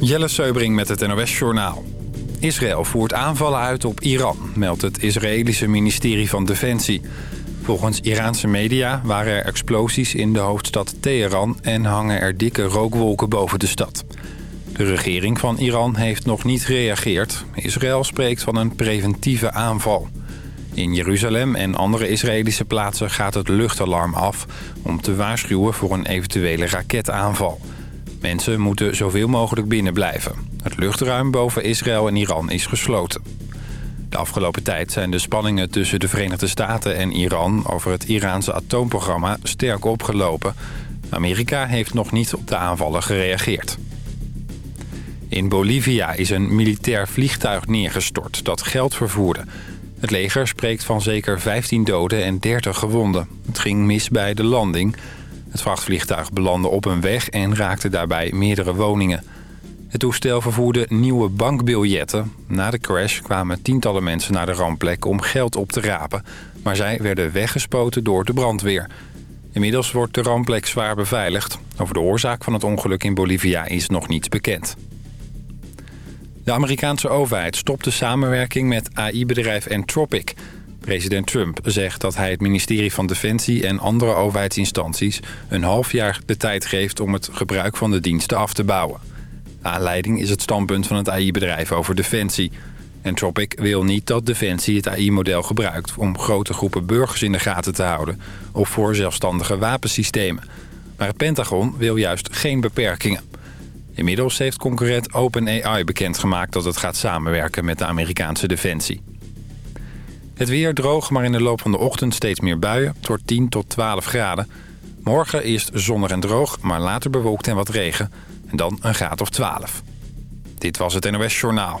Jelle Seubring met het NOS Journaal. Israël voert aanvallen uit op Iran, meldt het Israëlische ministerie van Defensie. Volgens Iraanse media waren er explosies in de hoofdstad Teheran... en hangen er dikke rookwolken boven de stad. De regering van Iran heeft nog niet gereageerd. Israël spreekt van een preventieve aanval. In Jeruzalem en andere Israëlische plaatsen gaat het luchtalarm af... om te waarschuwen voor een eventuele raketaanval... Mensen moeten zoveel mogelijk binnen blijven. Het luchtruim boven Israël en Iran is gesloten. De afgelopen tijd zijn de spanningen tussen de Verenigde Staten en Iran... over het Iraanse atoomprogramma sterk opgelopen. Amerika heeft nog niet op de aanvallen gereageerd. In Bolivia is een militair vliegtuig neergestort dat geld vervoerde. Het leger spreekt van zeker 15 doden en 30 gewonden. Het ging mis bij de landing... Het vrachtvliegtuig belandde op een weg en raakte daarbij meerdere woningen. Het toestel vervoerde nieuwe bankbiljetten. Na de crash kwamen tientallen mensen naar de rampplek om geld op te rapen. Maar zij werden weggespoten door de brandweer. Inmiddels wordt de rampplek zwaar beveiligd. Over de oorzaak van het ongeluk in Bolivia is nog niets bekend. De Amerikaanse overheid stopt de samenwerking met AI-bedrijf Anthropic... President Trump zegt dat hij het ministerie van Defensie en andere overheidsinstanties een half jaar de tijd geeft om het gebruik van de diensten af te bouwen. Aanleiding is het standpunt van het AI-bedrijf over Defensie. Anthropic wil niet dat Defensie het AI-model gebruikt om grote groepen burgers in de gaten te houden of voor zelfstandige wapensystemen. Maar het Pentagon wil juist geen beperkingen. Inmiddels heeft concurrent OpenAI bekendgemaakt dat het gaat samenwerken met de Amerikaanse Defensie. Het weer droog, maar in de loop van de ochtend steeds meer buien. Het 10 tot 12 graden. Morgen eerst zonnig en droog, maar later bewolkt en wat regen. En dan een graad of 12. Dit was het NOS Journaal.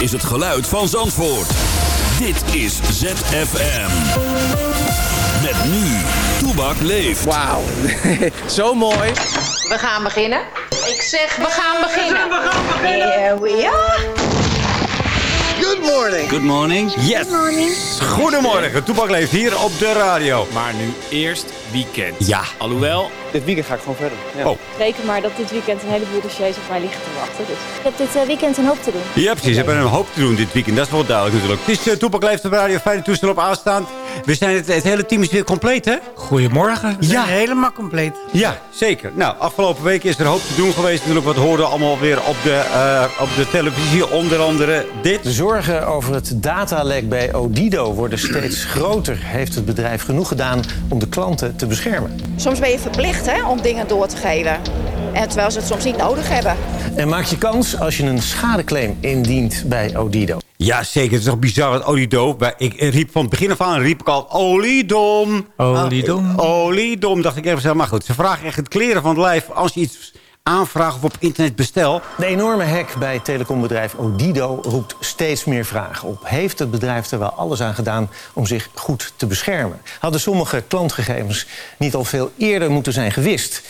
Is het geluid van Zandvoort. Dit is ZFM. Met nu, Toebak leeft. Wauw, zo mooi. We gaan beginnen. Ik zeg, we gaan beginnen. We gaan beginnen. Here we are. Good morning. Good morning. Yes. Goedemorgen, Toepak leeft hier op de radio. Maar nu eerst weekend. Ja. Alhoewel, Dit weekend ga ik gewoon verder. Ja. Oh. Reken maar dat dit weekend een heleboel dossiers op mij liggen te wachten. Dus ik heb dit eh, weekend een hoop te doen. Ja, precies. We hebben een hoop te doen dit weekend. Dat is wel duidelijk natuurlijk. Het is uh, Toepak leeft op radio. Fijne toestel op aanstaan. We zijn het, het hele team is weer compleet, hè? Goedemorgen. Ja. helemaal compleet. Ja, zeker. Nou, afgelopen week is er een hoop te doen geweest. Natuurlijk, wat hoorden we allemaal weer op de, eh, op de televisie. Onder andere dit. De zorgen over het datalek bij Odido worden steeds groter. Heeft het bedrijf genoeg gedaan om de klanten te beschermen? Soms ben je verplicht hè, om dingen door te geven. En terwijl ze het soms niet nodig hebben. En maak je kans als je een schadeclaim indient bij Odido. Ja, zeker. Het is toch bizar dat Oliedom... bij- Ik riep van het begin af aan riep ik al Oliedom. Oliedom. Ah, Oliedom, dacht ik even. Maar goed, ze vragen echt het kleren van het lijf als je iets aanvraagt of op internet bestel. De enorme hack bij telecombedrijf Odido roept steeds meer vragen op. Heeft het bedrijf er wel alles aan gedaan om zich goed te beschermen? Hadden sommige klantgegevens niet al veel eerder moeten zijn gewist?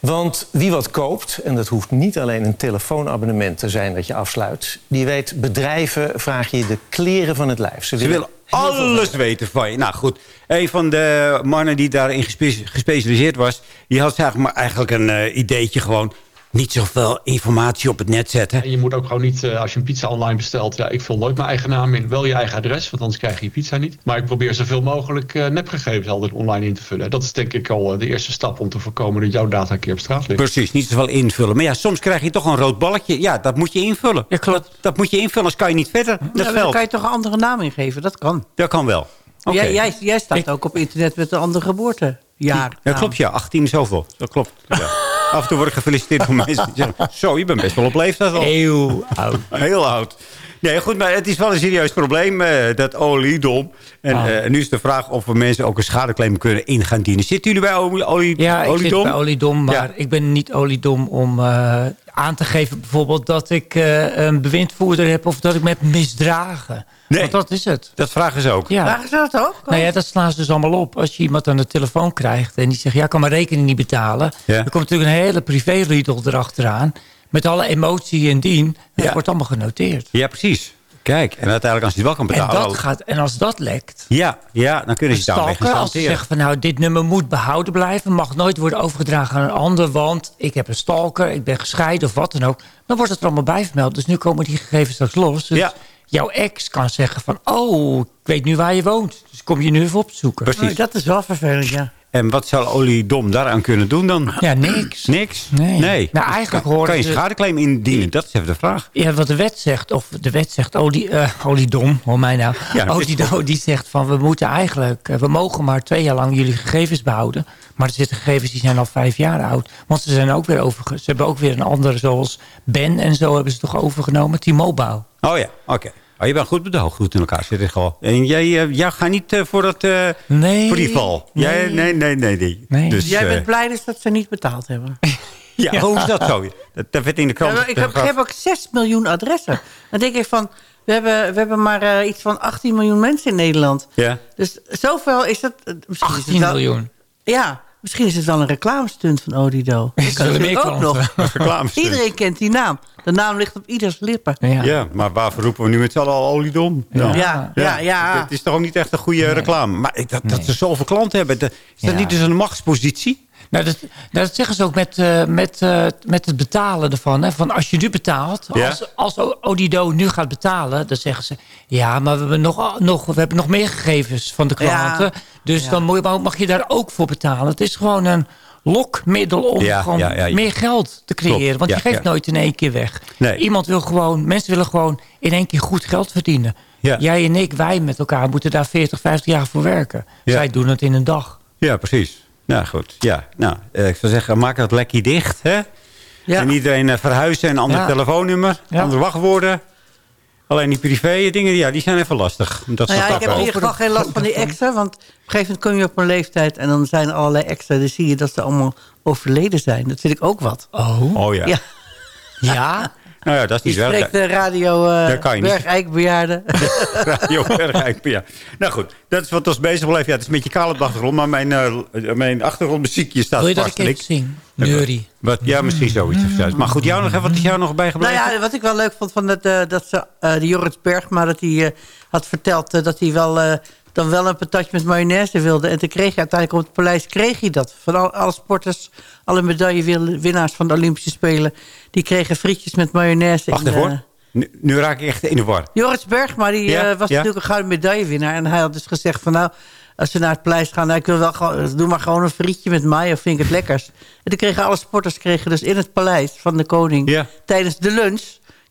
Want wie wat koopt, en dat hoeft niet alleen een telefoonabonnement te zijn dat je afsluit... die weet, bedrijven vraag je de kleren van het lijf. Ze willen alles weten van je. Nou goed, een van de mannen die daarin gespe- gespecialiseerd was... die had zeg maar eigenlijk een eh, ideetje gewoon... niet zoveel informatie op het net zetten. En je moet ook gewoon niet, eh, als je een pizza online bestelt... ja, ik vul nooit mijn eigen naam in. Wel je eigen adres, want anders krijg je je pizza niet. Maar ik probeer zoveel mogelijk eh, nepgegevens altijd online in te vullen. Dat is denk ik al eh, de eerste stap om te voorkomen... dat jouw data een keer op straat ligt. Precies, niet zoveel invullen. Maar ja, soms krijg je toch een rood balkje. Ja, dat moet je invullen. Ja, klopt. Dat, dat moet je invullen, anders kan je niet verder. Dat Ja, dan kan je toch een andere naam ingeven? Dat kan. Dat kan wel. Oké. Jij, jij, jij staat ook op internet met een andere geboortejaar. Ja, klopt ja. 18 zoveel. Dat klopt. Ja. Af en toe word ik gefeliciteerd door mensen die zeggen... Zo, je bent best wel op leeftijd al. Heel oud. Heel oud. Nee, goed, maar het is wel een serieus probleem, eh, dat oliedom. En Ah. eh, nu is de vraag of we mensen ook een schadeclaim kunnen in gaan dienen. Zitten jullie bij olie, olie, Ja, ik oliedom? zit bij oliedom, maar Ja. ik ben niet oliedom om eh, aan te geven... bijvoorbeeld dat ik een bewindvoerder heb of dat ik me heb misdragen. Nee. Want dat is het. Dat vragen ze ook. Ja. Vragen ze dat ook? Nou ja, dat slaan ze dus allemaal op. Als je iemand aan de telefoon krijgt en die zegt... ja, ik kan mijn rekening niet betalen. Ja. Dan komt natuurlijk een hele privé-riedel erachteraan. Met alle emotie en dien. En Ja. Dat wordt allemaal genoteerd. Ja, precies. Kijk, en uiteindelijk als hij het wel kan En, betalen... dat gaat, en als dat lekt... Ja, ja, dan kunnen ze daarmee gaan stalker, als ze zeggen van nou, dit nummer moet behouden blijven... mag nooit worden overgedragen aan een ander... want ik heb een stalker, ik ben gescheiden of wat dan ook... dan wordt het er allemaal bij vermeld. Dus nu komen die gegevens straks los. Dus Ja. Jouw ex kan zeggen van... oh, ik weet nu waar je woont. Dus kom je nu even opzoeken. Precies. Oh, dat is wel vervelend, ja. En wat zou oliedom daaraan kunnen doen dan? Ja, niks. Niks? Nee. Nou, eigenlijk kan, horen kan je ze- schadeclaim indienen? Dat is even de vraag. Ja, wat de wet zegt, of de wet zegt, olie, eh oliedom, hoor mij nou. Ja, Oliedom, die zegt van, we moeten eigenlijk, eh, we mogen maar twee jaar lang jullie gegevens behouden. Maar er zitten gegevens die zijn al vijf jaar oud. Want ze zijn ook weer overge, ze hebben ook weer een andere, zoals Ben en zo hebben ze toch overgenomen, T-Mobile. Oh ja, oké. Oh, je bent goed bedoeld, goed in elkaar zitten gewoon. En jij, eh, jij gaat niet eh, voor dat eh Nee. voor die val. Jij, Nee. nee, nee, nee, nee. Nee. Dus, Jij bent blij dus dat ze niet betaald hebben. ja, hoe is dat zo? Dat, dat werd in de krant. ik, heb, ik heb ook 6 miljoen adressen. Dan denk ik van, we hebben, we hebben maar eh, iets van 18 miljoen mensen in Nederland. Ja. Dus zoveel is het... eh, Misschien is 18 het wel, miljoen. Ja, misschien is het wel een reclamestunt van Odido. Dat kan natuurlijk ook nog. Reclamestunt. Iedereen kent die naam. De naam ligt op ieders lippen. Ja. Ja, maar waarvoor roepen we nu met z'n allen al oliedom? Dan? Ja, ja, ja. Het is toch ook niet echt een goede reclame. Maar ik, dat, dat ze zoveel klanten hebben, dat, is dat Ja. niet dus een machtspositie? Nou, dat, nou, dat zeggen ze ook met, eh, met, eh, met het betalen ervan. Hè? Van als je nu betaalt, Ja. als, als Odido nu gaat betalen... dan zeggen ze, ja, maar we hebben nog, nog, we hebben nog meer gegevens van de klanten. Dus Ja. dan moet je- mag je daar ook voor betalen. Het is gewoon een lokmiddel om Ja, gewoon ja, ja. meer geld te creëren. Klopt, Want ja, je geeft ja. nooit in één keer weg. Nee. Iemand wil gewoon, mensen willen gewoon in één keer goed geld verdienen. Ja. Jij en ik, wij met elkaar moeten daar 40, 50 jaar voor werken. Ja. Zij doen het in een dag. Ja, precies. Nou goed, ja. Nou, eh, ik zou zeggen, maak dat lekkie dicht. Hè? Ja. En iedereen eh, verhuizen en een ander Ja. telefoonnummer, Ja. andere wachtwoorden. Alleen die privé dingen, ja, die zijn even lastig. Dat Nou ja, ik heb in ieder geval geen last van die exen. Want op een gegeven moment kom je op een leeftijd... en dan zijn er allerlei exen. Dan zie je dat ze allemaal overleden zijn. Dat vind ik ook wat. Oh, Oh ja. Ja, ja? Nou ja, dat is niet wel. spreekt de radio Daar kan uh, je niet. Bergijk bejaarden. Radio Bergijk, ja. Nou goed, dat is wat ons bezig blijft. Ja, het is een beetje kaal op de achtergrond, maar mijn, eh, mijn achtergrondmuziekje staat Wil je dat vast. ik En even zing? Neurie. Wat, ja, misschien zoiets. of zo. Maar goed, jou nog wat is jou nog nou bijgebleven? ja, wat ik wel leuk vond van dat, eh, dat ze, eh de Joris Bergma... dat hij eh, had verteld eh, dat hij wel, eh, dan wel een patatje met mayonaise wilde. En toen kreeg hij uiteindelijk op het paleis kreeg hij dat. Van al, alle sporters, alle medaillewinnaars van de Olympische Spelen... die kregen frietjes met mayonaise. Wacht even eh, hoor. Nu, nu raak ik echt in de war. Joris Bergma die, Ja, eh, was ja. natuurlijk een gouden medaillewinnaar. En hij had dus gezegd van nou, als we naar het paleis gaan... Nou, ik wil wel gewoon, doe maar gewoon een frietje met mayo, vind ik het lekkers. En toen kregen alle sporters kregen dus in het paleis van de koning... Ja. tijdens de lunch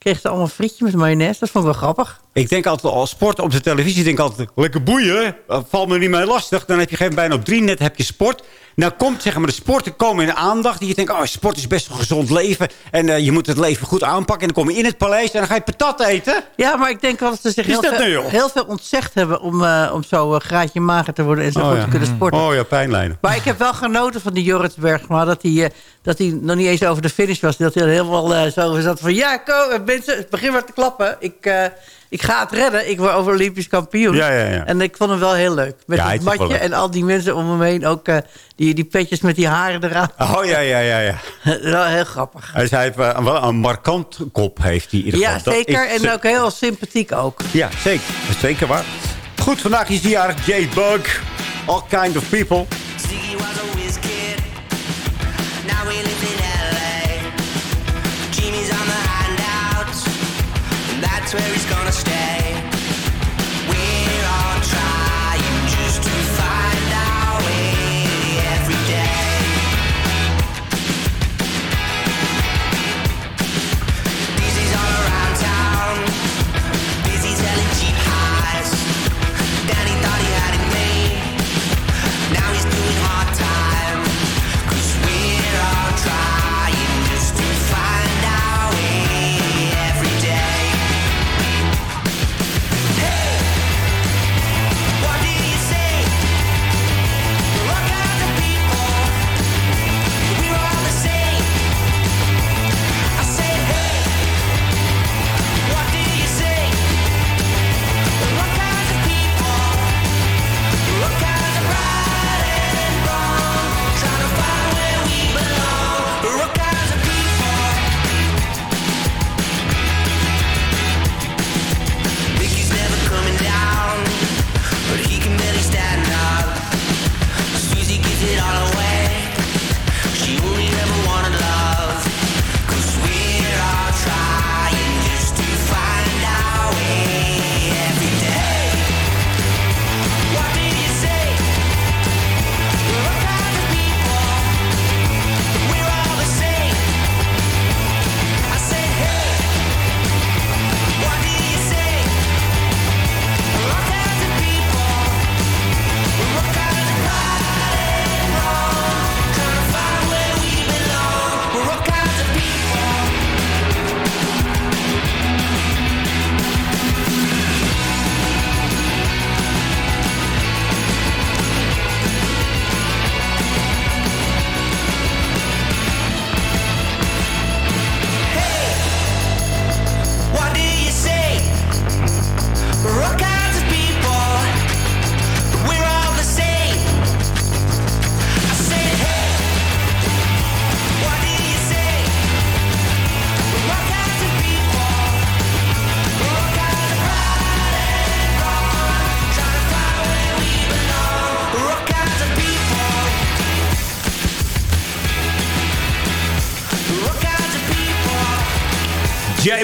kregen ze allemaal een frietje met mayonaise. Dat vond ik wel grappig. Ik denk altijd, als sport op de televisie, denk ik altijd, lekker boeien. Dat valt me niet meer lastig. Dan heb je geen bijna op drie net heb je sport. Nou komt zeg maar de sporten komen in de aandacht. Die je denkt, oh, sport is best een gezond leven. En eh, je moet het leven goed aanpakken. En dan kom je in het paleis en dan ga je patat eten. Ja, maar ik denk wel dat ze zich Is heel dat veel, nou, heel veel ontzegd hebben... om, eh, om zo een graadje mager te worden en zo goed ja. te kunnen sporten. Oh ja, pijnlijnen. Maar ik heb wel genoten van die Jorrit Bergma. Dat hij, eh, dat hij nog niet eens over de finish was. Dat hij helemaal eh, zo zat van... Ja, kom, mensen, begin maar te klappen. Ik, eh, ik ga het redden. Ik word over Olympisch kampioen. Ja, ja, ja. En ik vond hem wel heel leuk. Met het matje leuk. en al die mensen om hem heen. Ook eh, die, die petjes met die haren eraan. Oh ja, ja, ja, ja. wel heel grappig. Hij zei, eh, wel een markant kop heeft hij in ieder geval. Ja, zeker. is- En ook heel sympathiek ook. Ja, zeker. Dat is zeker waar. Goed, vandaag is die jarig J-Bug. All kind of people. Where he's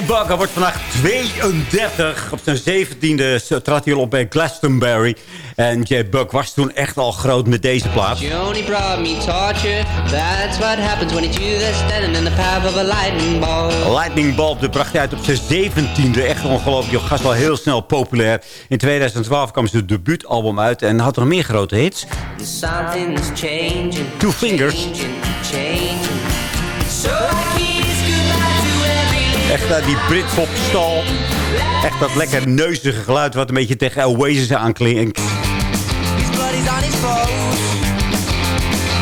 Buck wordt vandaag 32. Op zijn 17e trad hij al op bij Glastonbury. En Jay Buck was toen echt al groot met deze plaat. You only brought me torture. That's what happens when it's you that's standing in the path of a lightning ball. Lightning dat bracht hij uit op zijn 17e. Echt ongelooflijk. Die gast wel heel snel populair. In 2012 kwam zijn debuutalbum uit en had nog meer grote hits. Two Fingers. Changing, changing. Echt uh, die Britpop stal. Echt dat lekker neuzige geluid wat een beetje tegen Oasis aanklinkt.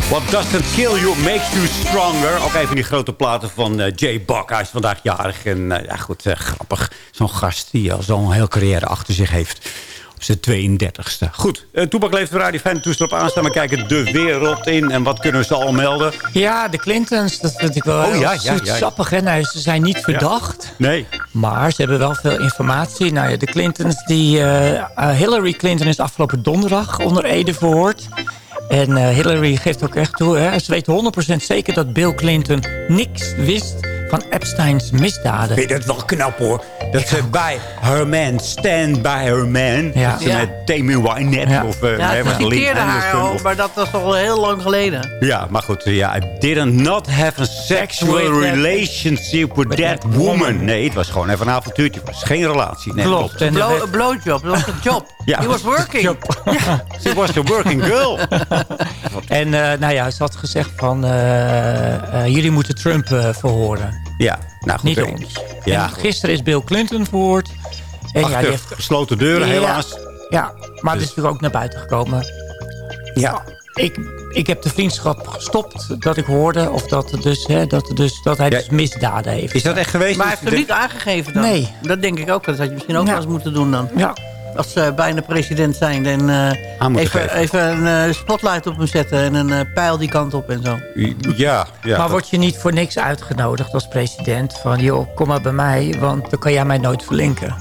What doesn't kill you makes you stronger. Ook even die grote platen van eh, Jay Buck. Hij is vandaag jarig. En eh, ja, goed, eh, grappig. Zo'n gast die al zo'n heel carrière achter zich heeft. Op zijn 32e. Goed, uh, Toepak leeft op Radio Fijn. Toestel op aanstaan. We kijken de wereld in. En wat kunnen ze al melden? Ja, de Clintons, dat vind ik wel Oh, ja, ja, ja. sappig. Hè? Nou, ze zijn niet verdacht. Nee. Maar ze hebben wel veel informatie. Nou ja, de Clintons, die, eh, eh, Hillary Clinton is afgelopen donderdag onder Ede verhoord. En Hillary geeft ook echt toe, hè, ze weet 100% zeker dat Bill Clinton niks wist van Epstein's misdaden. Vind je dat wel knap hoor? Dat ze bij her man, stand by her man. Ja. Dat ze Ja. met Tammy Wynette Ja. of... uh, Ja, citeerde haar al, of- maar dat was al heel lang geleden. Ja, maar goed. Ja, I didn't not have a sexual relationship with that woman. Nee, het was gewoon even een avontuurtje. Het was geen relatie. Nee, Klopt. En Blow, blowjob, dat was een job. Ja. He was working. She was a working girl. En eh, nou ja, ze had gezegd van... eh, eh, jullie moeten Trump eh, verhoren. Ja, nou goed. Niet ons. Ja, en gisteren is Bill Clinton verhoord. En ja, die heeft, gesloten deuren Ja. helaas. ja, maar het Dus- is natuurlijk ook naar buiten gekomen. Ja. Ik, ik heb de vriendschap gestopt dat ik hoorde... of dat, het dus, hè, dat, het dus, dat hij Ja. dus misdaden heeft. Is dat echt geweest? Maar hij heeft hem niet aangegeven dan. Nee. Dat denk ik ook. Dat had je misschien ook Ja. wel eens moeten doen dan. Ja, Als ze bijna president zijn. En eh, Aan moeten even, geven. even een eh, spotlight op hem zetten. En een eh, pijl die kant op en zo. Ja, ja. maar dat- word je niet voor niks uitgenodigd als president? Van, joh, kom maar bij mij, want dan kan jij mij nooit verlinken.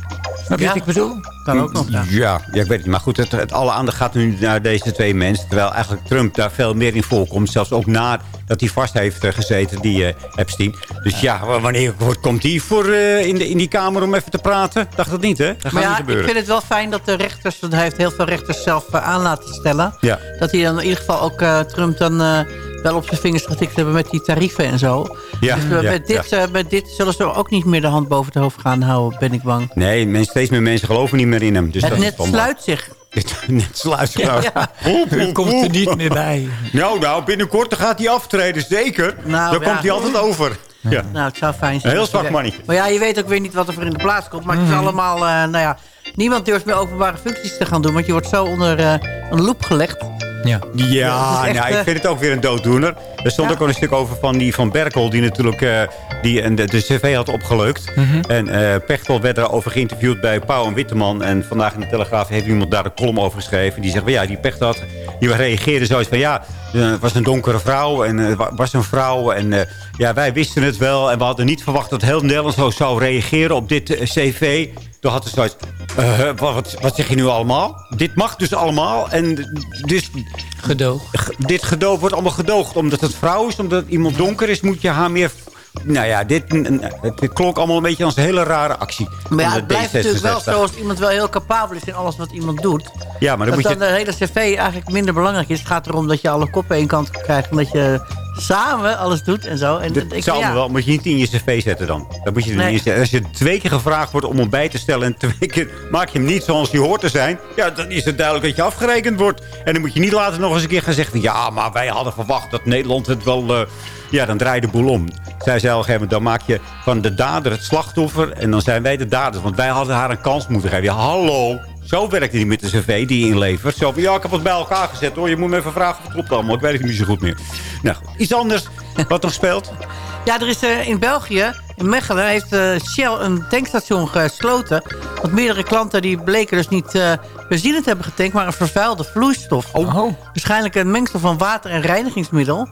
Snap je Ja. wat ik bedoel? Kan ook nog. Ja. Ja, ja, ik weet het. Maar goed, het, het alle aandacht gaat nu naar deze twee mensen. Terwijl eigenlijk Trump daar veel meer in voorkomt. Zelfs ook nadat hij vast heeft eh, gezeten, die eh, Epstein. Dus ja, wanneer wordt- komt hij voor eh, in, de, in die kamer om even te praten? Dacht dat niet, hè? Dat gaat Maar niet ja, ik vind het wel fijn dat de rechters... Want hij heeft heel veel rechters zelf aan laten stellen. Ja. Dat hij dan in ieder geval ook eh, Trump dan eh, wel op zijn vingers getikt hebben met die tarieven en zo. Ja, dus ja, bij, dit, eh, bij dit zullen ze ook niet meer de hand boven het hoofd gaan houden, ben ik bang. Nee, men, steeds meer mensen geloven niet meer in hem. Dus het dat net is sluit zich. Het net sluit zich. nou. Oep, U oep, komt er niet meer bij. Nou, nou, binnenkort gaat hij aftreden, zeker. Nou, dan ja. komt hij altijd over. Ja. Nou, het zou fijn zijn. Een heel zwak mannetje. Maar ja, je weet ook weer niet wat er voor in de plaats komt. Maar het is allemaal, eh, nou ja... Niemand durft meer openbare functies te gaan doen. Want je wordt zo onder eh, een loep gelegd. Ja. Ja, echt, nou, ik eh, vind het ook weer een dooddoener. Er stond Ja. ook al een stuk over van die van Berkel... die natuurlijk eh, die een, de, de cv had opgeleukt. Mhm. En eh Pechtel werd daarover geïnterviewd bij Pauw en Witteman. En vandaag in de Telegraaf heeft iemand daar een column over geschreven. Die zegt, van, ja, die Pechtel had, die reageerde zoiets van... ja, het was een donkere vrouw en het was een vrouw. En eh, ja, wij wisten het wel. En we hadden niet verwacht dat heel Nederland zo zou reageren op dit cv... Toen had ze zoiets... eh, wat, wat zeg je nu allemaal? Dit mag dus allemaal. En dus Gedoog. Dit gedoog wordt allemaal gedoogd. Omdat het vrouw is, omdat iemand donker is, moet je haar meer... Nou ja, dit, het, klonk allemaal een beetje als een hele rare actie. Maar ja, het blijft natuurlijk wel D66. zo als iemand wel heel capabel is in alles wat iemand doet. Ja, maar dan dat moet dan je... de hele cv eigenlijk minder belangrijk is. Het gaat erom dat je alle koppen één kant krijgt. En dat je samen alles doet en zo. En Dit ik, zou ja, wel, moet je niet in je cv zetten dan. Dat moet je er Nee. niet in zetten. Als je twee keer gevraagd wordt om hem bij te stellen... en twee keer maak je hem niet zoals hij hoort te zijn... ja, dan is het duidelijk dat je afgerekend wordt. En dan moet je niet later nog eens een keer gaan zeggen... ja, maar wij hadden verwacht dat Nederland het wel... eh, ja, dan draai je de boel om. Zij zei al gegeven dan maak je van de dader het slachtoffer... en dan zijn wij de daders. Want wij hadden haar een kans moeten geven. Ja, hallo. Zo werkt niet met de cv die je inlevert. Zo van, ja, ik heb het bij elkaar gezet hoor. Je moet me even vragen of het klopt allemaal. Ik weet het niet zo goed meer. Nou, goed. iets anders wat nog speelt. Ja, er is eh, in België, in Mechelen, heeft eh, Shell een tankstation gesloten. Want meerdere klanten die bleken dus niet eh benzine te hebben getankt, maar een vervuilde vloeistof. Oh. Waarschijnlijk een mengsel van water en reinigingsmiddel.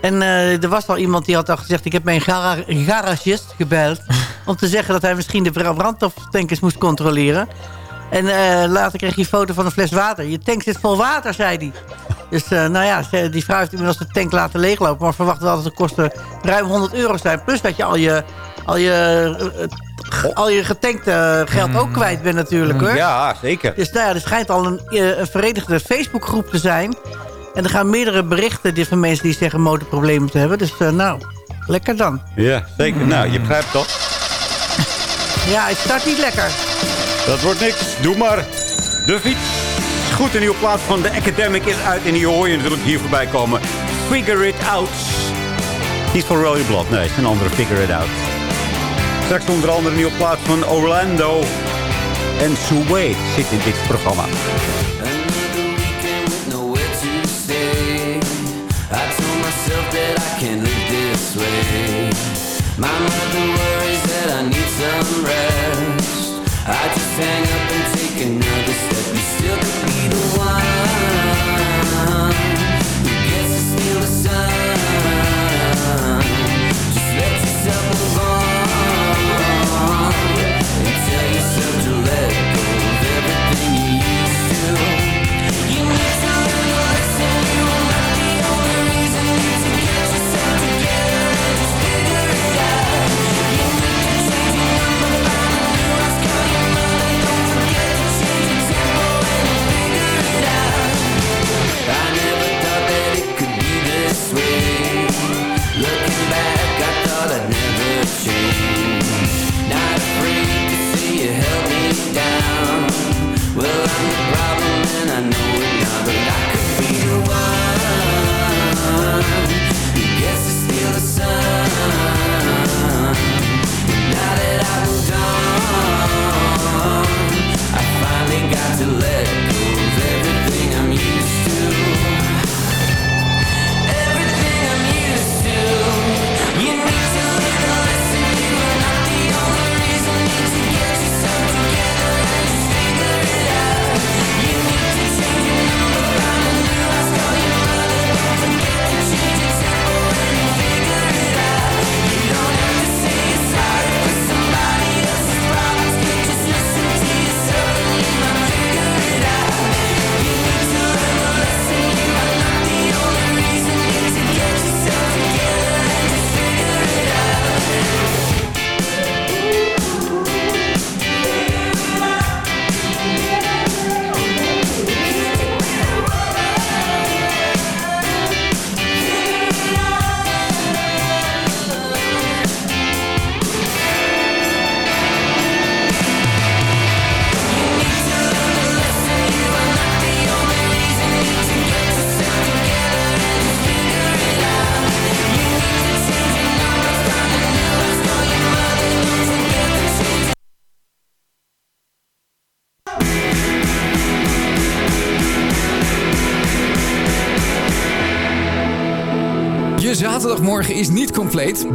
En er was al iemand die had al gezegd... ik heb mijn gara garagist gebeld... om te zeggen dat hij misschien de brandstoftankers moest controleren. En eh, later kreeg hij een foto van een fles water. Je tank zit vol water, zei hij. Dus eh, nou ja, die vrouw heeft inmiddels de tank laten leeglopen... maar verwacht wel dat de kosten ruim 100 euro zijn. Plus dat je al je al je, eh, al je getankte geld ook kwijt bent natuurlijk hoor. Ja, zeker. Dus nou ja, er schijnt al een, een verenigde Facebookgroep te zijn. En er gaan meerdere berichten die van mensen die zeggen motorproblemen te hebben. Dus nou, lekker dan. Ja, zeker. Nou, je begrijpt toch? Ja, het start niet lekker. Dat wordt niks. Doe maar. De fiets. Goed, een nieuwe plaats van de Academic is uit. En die hoor je natuurlijk hier voorbij komen. Figure it out. Niet van Royal Blood, nee. Het is een andere Figure it out. Straks onder andere een nieuwe plaats van Orlando. En Suway zit in dit programma. My mother worries that I need some rest. I hang up and take another step. It now,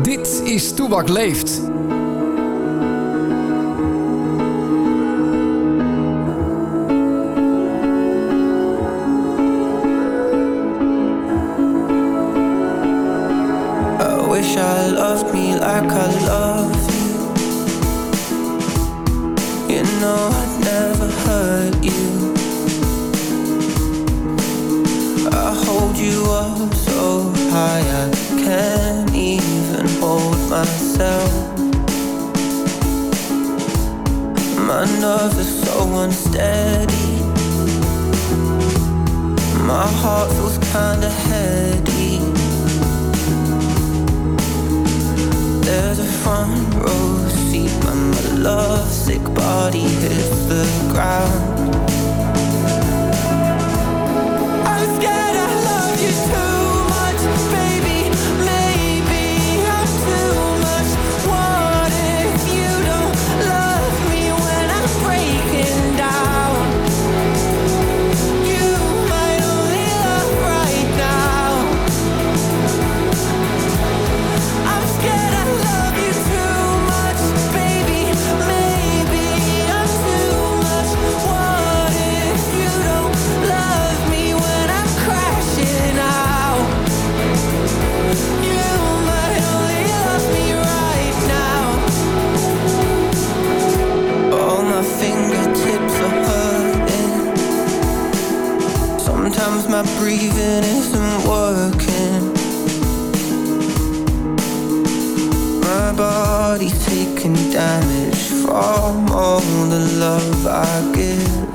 Dit is Toebak Leeft. Unsteady. My heart feels kinda heady. There's a front row seat when my lovesick body hits the ground. my breathing isn't working. My body's taking damage from all the love I give.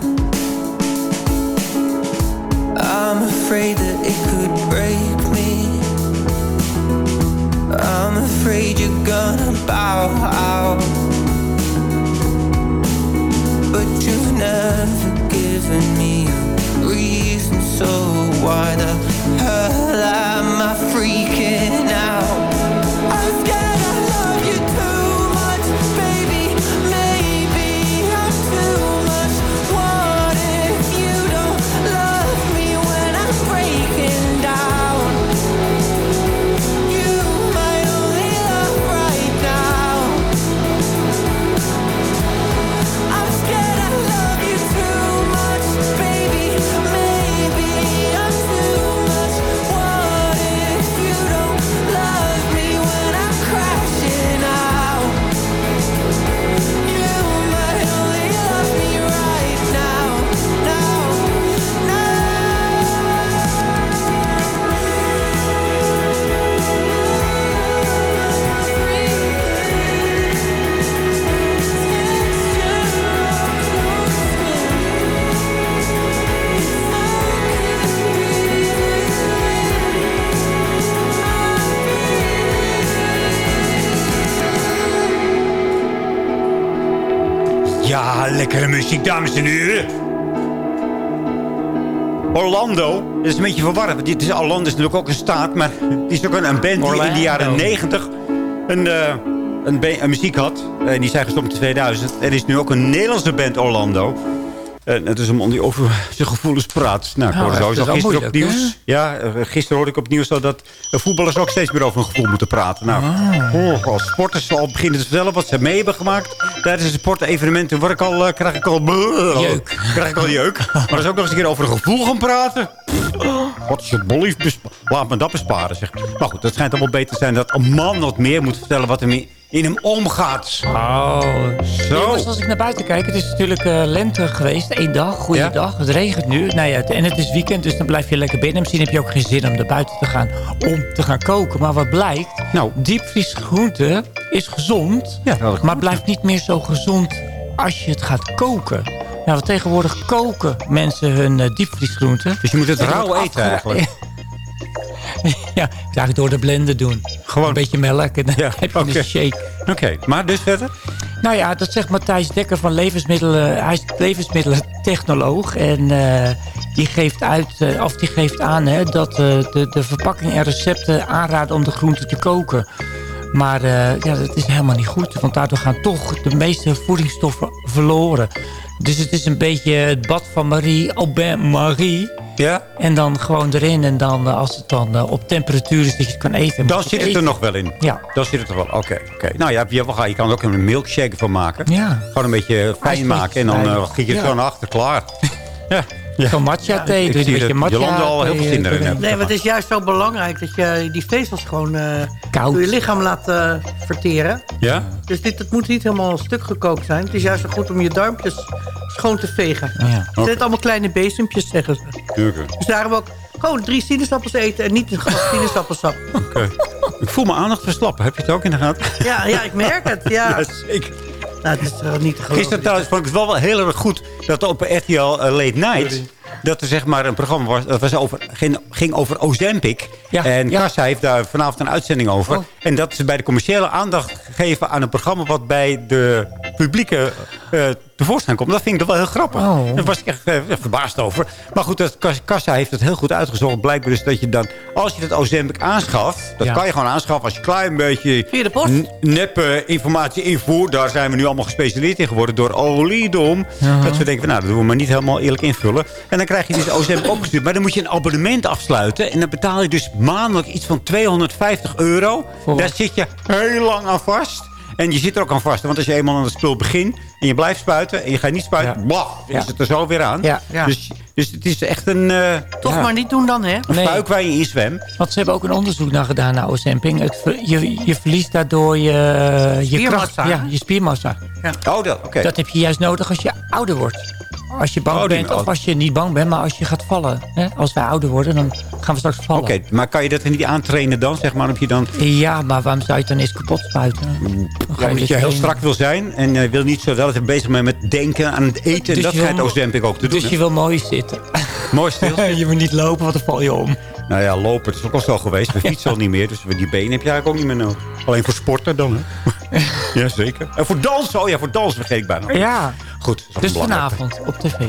I'm afraid that it could break me. I'm afraid you're gonna bow out. But you've never given me so why the hell am I freaking muziek, dames en heren. Orlando, dat is een beetje verwarrend. Dit is, Orlando is natuurlijk ook een staat, maar het is ook een, een band die in de jaren 90 een, eh, een, muziek had. En die zijn gestopt in 2000. Er is nu ook een Nederlandse band, Orlando. En het is om die over zijn gevoelens praat. Nou, ik Nou, hoorde wel gisteren op moeilijk. Ja, eh, gisteren hoorde ik op nieuws dat eh, voetballers ook steeds meer over hun gevoel moeten praten. Nou, oh, als sporters al beginnen te vertellen wat ze mee hebben gemaakt tijdens de sportevenementen, word ik al, eh, krijg ik al jeuk. Krijg ik al jeuk. Maar als ook nog eens een keer over een gevoel gaan praten. Je bollief, bespa- laat me dat besparen, zeg. Maar goed, het schijnt allemaal beter te zijn dat een man wat meer moet vertellen wat er mee in hem omgaat. Oh. Zo. Jongens, als ik naar buiten kijk, het is natuurlijk eh, lente geweest. Eén dag, goede Ja? dag. Het regent nu. Nou ja, en het is weekend, dus dan blijf je lekker binnen. Misschien heb je ook geen zin om naar buiten te gaan om te gaan koken. Maar wat blijkt, Nou. diepvriesgroente is gezond. Ja, maar goed, blijft niet meer zo gezond als je het gaat koken. Nou, want tegenwoordig koken mensen hun eh, diepvriesgroenten. Dus je moet het rauw eten eigenlijk. ja, eigenlijk door de blender doen. Gewoon. Een beetje melk en dan Ja, heb je oké. een shake. Oké, maar dus verder? Nou ja, dat zegt Matthijs Dekker van levensmiddelen. Hij is levensmiddelentechnoloog. En eh, die, geeft uit, eh, of die geeft aan hè, dat eh, de, de verpakking en recepten aanraden om de groenten te koken. Maar ja, dat is helemaal niet goed. Want daardoor gaan toch de meeste voedingsstoffen verloren. Dus het is een beetje het bad van Marie, au bain Marie. Ja? En dan gewoon erin. En dan eh, als het dan eh, op temperatuur is dat je het kan eten. Dan zit het er nog wel in. Ja. Dan zit het er wel. Oké, oké. Nou ja, je, je kan er ook een milkshake van maken. Ja. Gewoon een beetje fijn maken. En dan eh, giet je het Ja. naar achter. Klaar. Ja. Ja. Zo'n matcha thee. ik zie dat matcha Jolanda al heel veel thee zin erin. Nee, maar het is juist zo belangrijk dat je die vezels gewoon eh, Koud. door je lichaam laat eh, verteren. Ja? Dus dit, het moet niet helemaal stuk gekookt zijn. Het is juist zo goed om je duimpjes schoon te vegen. Ja. Het zijn allemaal kleine bezempjes, zeggen ze. Oké. Dus daarom ook gewoon drie sinaasappels eten en niet een glas sinaasappelsap. Oké. Ik voel mijn aandacht verslappen. Heb je het ook in de gaten? Ja, ja, ik merk het. Ja. Ja, zeker. Nou, het is eh, niet te geloven. Gisteren trouwens vond ik het wel, wel heel erg goed dat op RTL eh, Late Night... dat er zeg maar een programma was, dat was over, ging, ging over Ozempic. Ja, en ja. Kassa heeft daar vanavond een uitzending over. Oh. En dat ze bij de commerciële aandacht geven aan een programma... wat bij de publieke eh, tevoorschijn komt. Dat vind ik toch wel heel grappig. Oh. Daar was ik echt eh, verbaasd over. Maar goed, dat, Kas- Kassa heeft het heel goed uitgezocht. Blijkbaar dus dat je dan, als je dat Ozempic aanschaft... dat Ja. kan je gewoon aanschaffen als je een klein beetje... Via de post? neppe informatie invoert. Daar zijn we nu allemaal gespecialiseerd in geworden door Oliedom. Dat we denken, van, nou, dat doen we maar niet helemaal eerlijk invullen. En dan krijg je dus Ozempic opgestuurd. Maar dan moet je een abonnement afsluiten. En dan betaal je dus maandelijk iets van 250 euro. Daar zit je heel lang aan vast. En je zit er ook aan vast. Want als je eenmaal aan het spul begint en je blijft spuiten... en je gaat niet spuiten, Ja. blaf, Ja. is het er zo weer aan. Ja. Ja. Dus, dus het is echt een, eh Toch ja, maar niet doen dan, hè? een Nee. fuik waar je in zwemt. Want ze hebben ook een onderzoek naar gedaan naar Ozemping. Het je, je verliest daardoor je, je Spiermassa. kracht. Ja, je spiermassa. Oh, dat, oké. Dat heb je juist nodig als je ouder wordt. Als je bang Oh, bent of als je niet bang bent, maar als je gaat vallen. Hè? Als wij ouder worden, dan gaan we straks vallen. Oké, maar kan je dat niet aantrainen dan? Zeg maar, of je dan Ja, maar waarom zou je het dan eens kapot spuiten? Ga ja, je omdat dus je heel strak wil zijn en je wil niet zo wel even bezig zijn met denken aan het eten. Dus dat je schijnt wil- Ozempic ook te doen. Dus je wil mooi zitten. Mooi stil. je moet niet lopen, want dan val je om. Nou ja, lopen, is ook al zo geweest. We fietsen al niet meer, dus die benen heb je eigenlijk ook niet meer nodig. Alleen voor sporten dan, hè? Ja, zeker. En voor dansen, oh ja, voor dansen vergeet ik bijna. Ja. Goed. Dus vanavond op tv.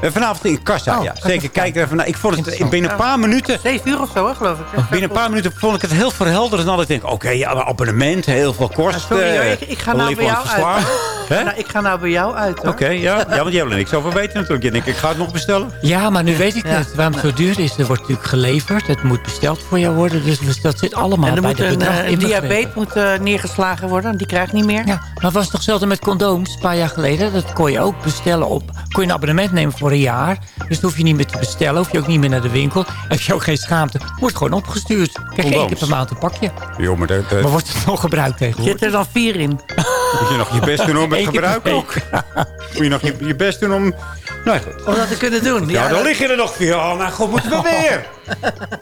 Eh, vanavond in Kassa, Oh, ja. Zeker, kijk er even naar. Ik vond het binnen een paar minuten... Zeven uur of zo, hè, geloof ik. Binnen een paar minuten vond ik het heel verhelderend. En dan ik denk, oké, ja, abonnement, heel veel kosten. Sorry ik, ik ga nou bij jou uit. Nou, ik ga nou bij jou uit. Oké, ja. ja, want jij wil er niks over weten natuurlijk. Je denkt, ik ga het nog bestellen. Ja, maar nu weet ik het. Waarom het zo duur is. Er wordt natuurlijk geleverd. Het moet besteld voor jou worden. Dus dat zit allemaal En er bij moet de een, eh, een diabetes moet eh, neergeslagen worden. Die krijgt niet meer. Ja, maar het was toch hetzelfde met condooms een paar jaar geleden. Dat kon je ook bestellen op. Kon je een abonnement nemen voor een jaar. Dus dan hoef je niet meer te bestellen. Hoef je ook niet meer naar de winkel. Heb je ook geen schaamte. Wordt gewoon opgestuurd. Krijg je één keer per maand een pakje. Joh, maar dat, dat- Maar wordt het nog gebruikt tegenwoordig? Zit er dan vier in? moet je nog je best doen om het gebruik ook. Moet je nog je, je best doen om... Nou goed. Om dat te kunnen doen. Ja, dan dat- lig je er nog vier. Oh, mijn god, moeten we weer.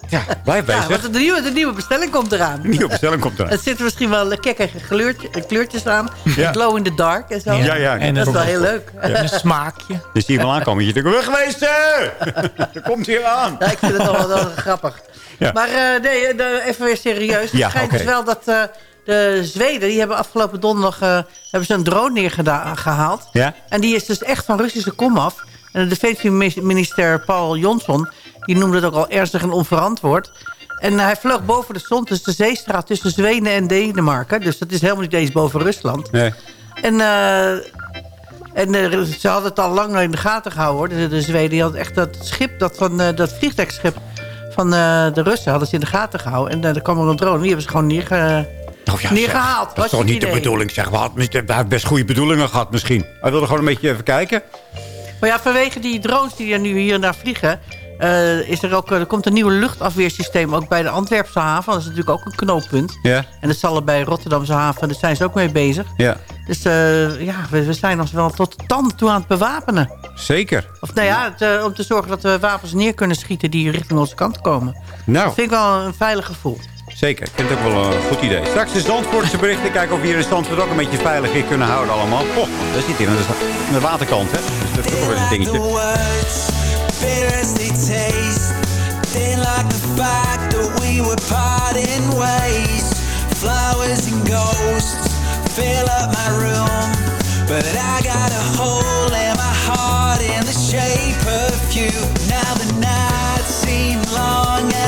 Ja, blijf ja, bezig. want de nieuwe, de nieuwe bestelling komt eraan. De nieuwe bestelling komt eraan. Er zitten misschien wel gekkige kleurtje, kleurtjes aan. Ja. Glow in the dark en zo. Ja, ja. En dat is een- wel heel leuk. En een smaakje. Dus die wel aankomen. Je denkt, wegwezen! Er komt hier aan. Ja, ik vind het nog wel, wel grappig. Ja. Maar eh, nee, de- even weer serieus. Ja, het schijnt oké. dus wel dat eh, de Zweden... die hebben afgelopen donderdag eh, hebben ze een drone neergehaald. Ja? En die is dus echt van Russische kom af. En de defensieminister Paul Johnson... die noemde het ook al ernstig en onverantwoord. En hij vloog boven de zon, dus de zeestraat tussen Zweden en Denemarken. Dus dat is helemaal niet eens boven Rusland. Nee. En, eh, en eh, ze hadden het al lang in de gaten gehouden. Hoor. De, de Zweden die hadden echt dat schip, dat, van, eh, dat vliegtuigschip van de Russen... hadden ze in de gaten gehouden. En er kwam er een drone, die hebben ze gewoon neerge, Oh, ja, neergehaald. Dat Was is toch niet de bedoeling, zeg. We hadden best goede bedoelingen gehad misschien. Hij wilde gewoon een beetje even kijken. Maar ja, vanwege die drones die er nu hier en daar vliegen... eh, is er, ook, er komt een nieuw luchtafweersysteem ook bij de Antwerpse haven. Dat is natuurlijk ook een knooppunt. Ja, En dat zal er bij Rotterdamse haven, daar zijn ze ook mee bezig. ja. Dus eh, ja, we, we zijn ons wel tot de tanden toe aan het bewapenen. Zeker. Of nou ja, het, eh, om te zorgen dat we wapens neer kunnen schieten die richting onze kant komen. Nou, Dat vind ik wel een veilig gevoel. Zeker. Ik vind het ook wel een goed idee. Straks de Zandvoortse berichten. Kijken of we hier in Zandvoort ook een beetje veilig hier kunnen houden allemaal. Oh, daar zit hier aan de, waterkant, hè. Dus dat is ook weer een dingetje. Flowers and ghosts fill up my room. But I got a hole in my heart in the shape of you. Now the nights seem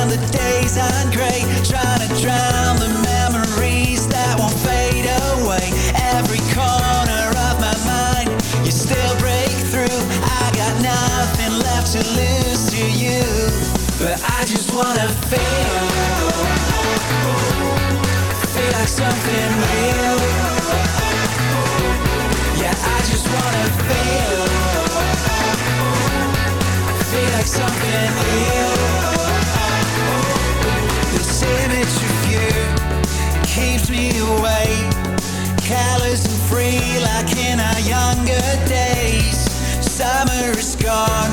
the days aren't great. Trying to drown the memories that won't fade away. Every corner of my mind, you still break through. I got nothing left to lose to you. But I just wanna feel, feel like something real. Yeah, I just wanna feel, feel like something real. Awake, callous and free like in our younger days. Summer is gone,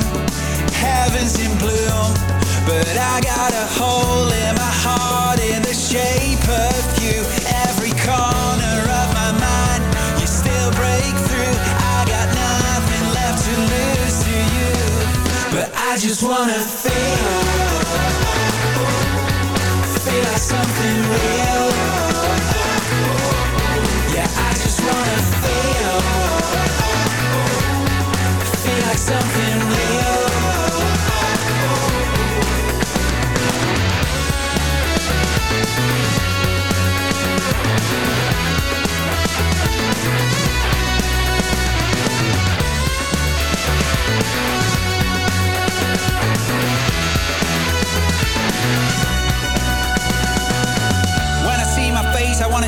heaven's in bloom, but I got a hole in my heart in the shape of you. Every corner of my mind, you still break through. I got nothing left to lose to you, but I just wanna feel, feel like something real. Something real.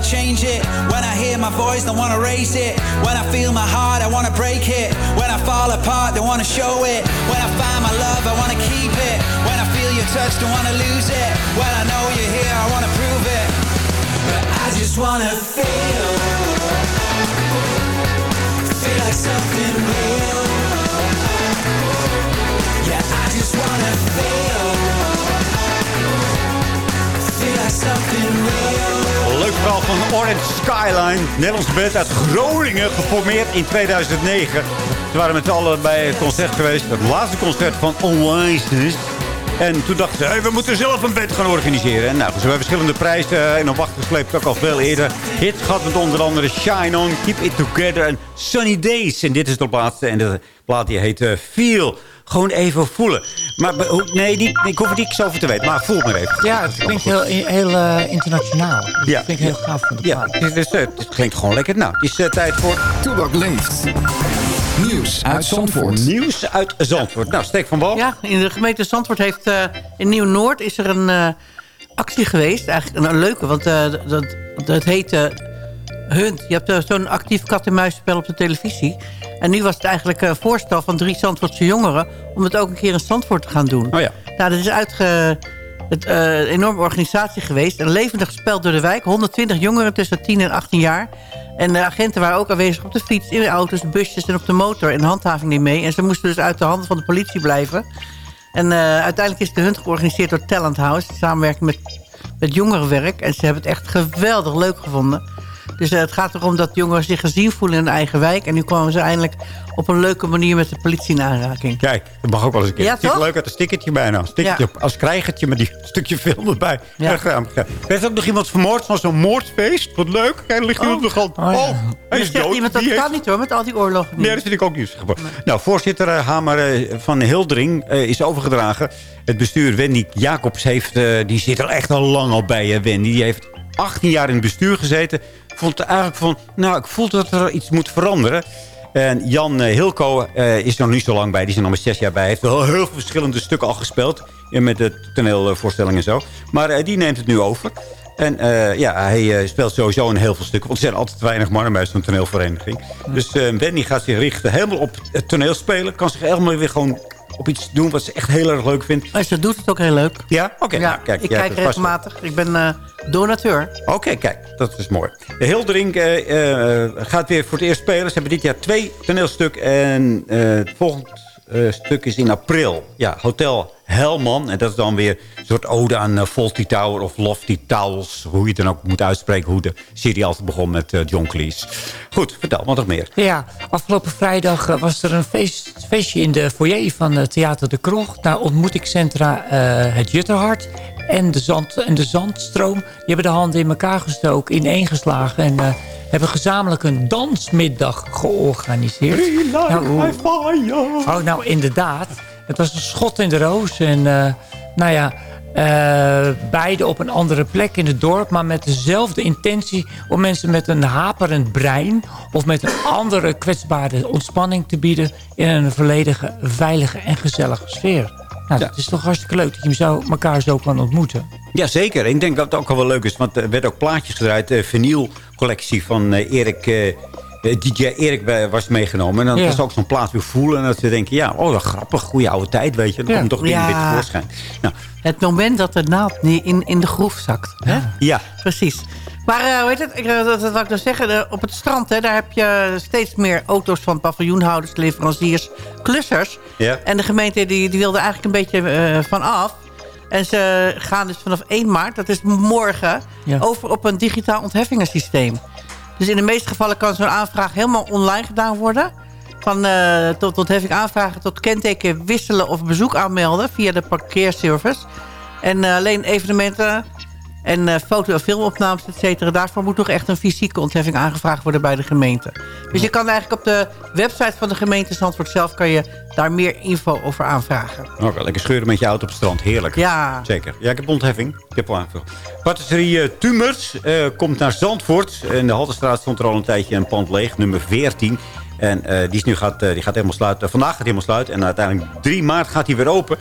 change it. When I hear my voice, I wanna raise it. When I feel my heart, I wanna break it. When I fall apart, they wanna show it. When I find my love, I wanna keep it. When I feel your touch, don't wanna lose it. When I know you're here, I wanna prove it. But I just wanna feel, feel like something real. Yeah, I just wanna feel. Leuk verhaal van Orange Skyline. Nederlandse band uit Groningen, geformeerd in 2009. Ze waren met z'n allen bij het concert geweest. Het laatste concert van Oasis. En toen dachten ze, we moeten zelf een band gaan organiseren. En nou, ze hebben verschillende prijzen in op wacht gesleept. Ook al veel eerder. Hits gehad met onder andere Shine On, Keep It Together en Sunny Days. En dit is de laatste. En de plaat die heet eh, Feel. Gewoon even voelen. Maar nee, die, ik hoef er niks over te weten. Maar voel maar even. Ja, het klinkt heel, heel eh, internationaal. Dat Ja. vind ik heel gaaf van de Ja, plaat. het, is, eh, het klinkt gewoon lekker. Nou, het is eh, tijd voor... Toebak leeft. Nieuws uit Zandvoort. Nieuws uit Zandvoort. Nou, steek van wal. Ja, in de gemeente Zandvoort heeft eh, in Nieuw-Noord is er een eh, actie geweest. Eigenlijk een, een leuke, want eh, dat, dat heet eh, Hunt. Je hebt zo'n actief kat-en-muisspel op de televisie. En nu was het eigenlijk een voorstel van drie Zandvoortse jongeren... om het ook een keer in Zandvoort te gaan doen. Oh ja. Nou, dat is uitge... Het, eh, een enorme organisatie geweest. Een levendig spel door de wijk. 120 jongeren tussen 10 en 18 jaar. En de agenten waren ook aanwezig op de fiets, in de auto's, busjes en op de motor. En de handhaving die mee. En ze moesten dus uit de handen van de politie blijven. En eh, uiteindelijk is de hunt georganiseerd door Talent House. in Samenwerking met, met jongerenwerk. En ze hebben het echt geweldig leuk gevonden. Dus eh, het gaat erom dat jongeren zich gezien voelen in hun eigen wijk. En nu kwamen ze eindelijk op een leuke manier met de politie in aanraking. Kijk, dat mag ook wel eens een keer. Ja, het er toch? leuk uit, een stickertje bijna. Stickertje Ja. als krijgertje met die stukje film erbij. Ja. Erg. Er is ook nog iemand vermoord van zo'n moordfeest. Wat leuk. Kijk, er ligt iemand op de grond. Oh, hij is dood. iemand dat kan heeft- niet hoor, met al die oorlogen. Nee, dat vind ik ook niet. Nou, voorzitter eh, Hamer eh, van Hildering eh, is overgedragen. Het bestuur Wendy Jacobs heeft, die zit er echt al lang al bij. Hè, Wendy. Die heeft 18 jaar in het bestuur gezeten. Vond eigenlijk van, nou, ik voel dat er iets moet veranderen. En Jan eh, Hilco eh, is nog niet zo lang bij. Die is er nog maar zes jaar bij. Hij heeft wel heel veel verschillende stukken al gespeeld. Met de toneelvoorstellingen en zo. Maar eh, die neemt het nu over. En ja, hij speelt sowieso in heel veel stukken. Want er zijn altijd weinig mannen bij zo'n toneelvereniging. Dus Wendy gaat zich richten helemaal op het toneelspelen. Kan zich helemaal weer gewoon op iets doen wat ze echt heel erg leuk vindt. Maar ze doet het ook heel leuk. Ja? Oké, nou, kijk. ik kijk vast- regelmatig. Ik ben eh, donateur. Oké, kijk, dat is mooi. De Hildering eh, eh, gaat weer voor het eerst spelen. Ze hebben dit jaar twee toneelstukken. En eh, het volgende eh, stuk is in april. Ja, Hotel Helman. En dat is dan weer een soort ode aan uh, Faulty Tower of Lofty Towers. Hoe je het dan ook moet uitspreken. Hoe de serie altijd begon met eh, John Cleese. Goed, vertel, wat nog meer? Ja, afgelopen vrijdag eh, was er een feest, feestje in de foyer van eh, Theater de Krocht. Naar ontmoetingscentra eh, Het Jutterhart en de, zand, en de Zandstroom. Die hebben de handen in elkaar gestoken, ineengeslagen. En eh, hebben gezamenlijk een dansmiddag georganiseerd. Nou, oh, nou inderdaad. Het was een schot in de roos. En eh, nou ja, eh, beide op een andere plek in het dorp. Maar met dezelfde intentie om mensen met een haperend brein... of met een andere kwetsbare ontspanning te bieden... in een volledige, veilige en gezellige sfeer. Nou, dat is toch hartstikke leuk dat je zo, elkaar zo kan ontmoeten. Jazeker, ik denk dat het ook al wel leuk is. Want er werden ook plaatjes gedraaid. De vinylcollectie van eh, Erik... eh, DJ Erik bij- was meegenomen. En dan Ja. was ook zo'n plaat weer voelen. En dat ze denken, ja, oh, dat grappig, goede oude tijd, weet je. Dan Ja. komt toch dingen Ja. weer tevoorschijn. Nou, Het moment dat de naald in, in de groef zakt. Hè? ja. Precies. Maar eh, hoe heet het? Ik, eh, dat, dat wou ik nou zeggen. eh, op het strand, hè, daar heb je steeds meer auto's van paviljoenhouders, leveranciers, klussers. Ja. En de gemeente die, die wilde eigenlijk een beetje eh, van af. En ze gaan dus vanaf 1 maart, dat is morgen, Ja. over op een digitaal ontheffingensysteem. Dus in de meeste gevallen kan zo'n aanvraag helemaal online gedaan worden. Van eh, tot ontheffing aanvragen tot kenteken wisselen of bezoek aanmelden via de parkeerservice. En eh, alleen evenementen en eh, foto- en filmopnames, et cetera. Daarvoor moet nog echt een fysieke ontheffing aangevraagd worden bij de gemeente. Dus je kan eigenlijk op de website van de gemeente Zandvoort zelf... kan je daar meer info over aanvragen. Oké, lekker scheuren met je auto op het strand. Heerlijk. Ja. Zeker. Ja, ik heb ontheffing. Ik heb al aangevuld. Patisserie eh, Tumers eh, komt naar Zandvoort. In de Haltestraat stond er al een tijdje een pand leeg. Nummer 14. En die, is nu gaat, die gaat helemaal sluiten. Vandaag gaat hij helemaal sluiten. En uiteindelijk 3 maart gaat hij weer open.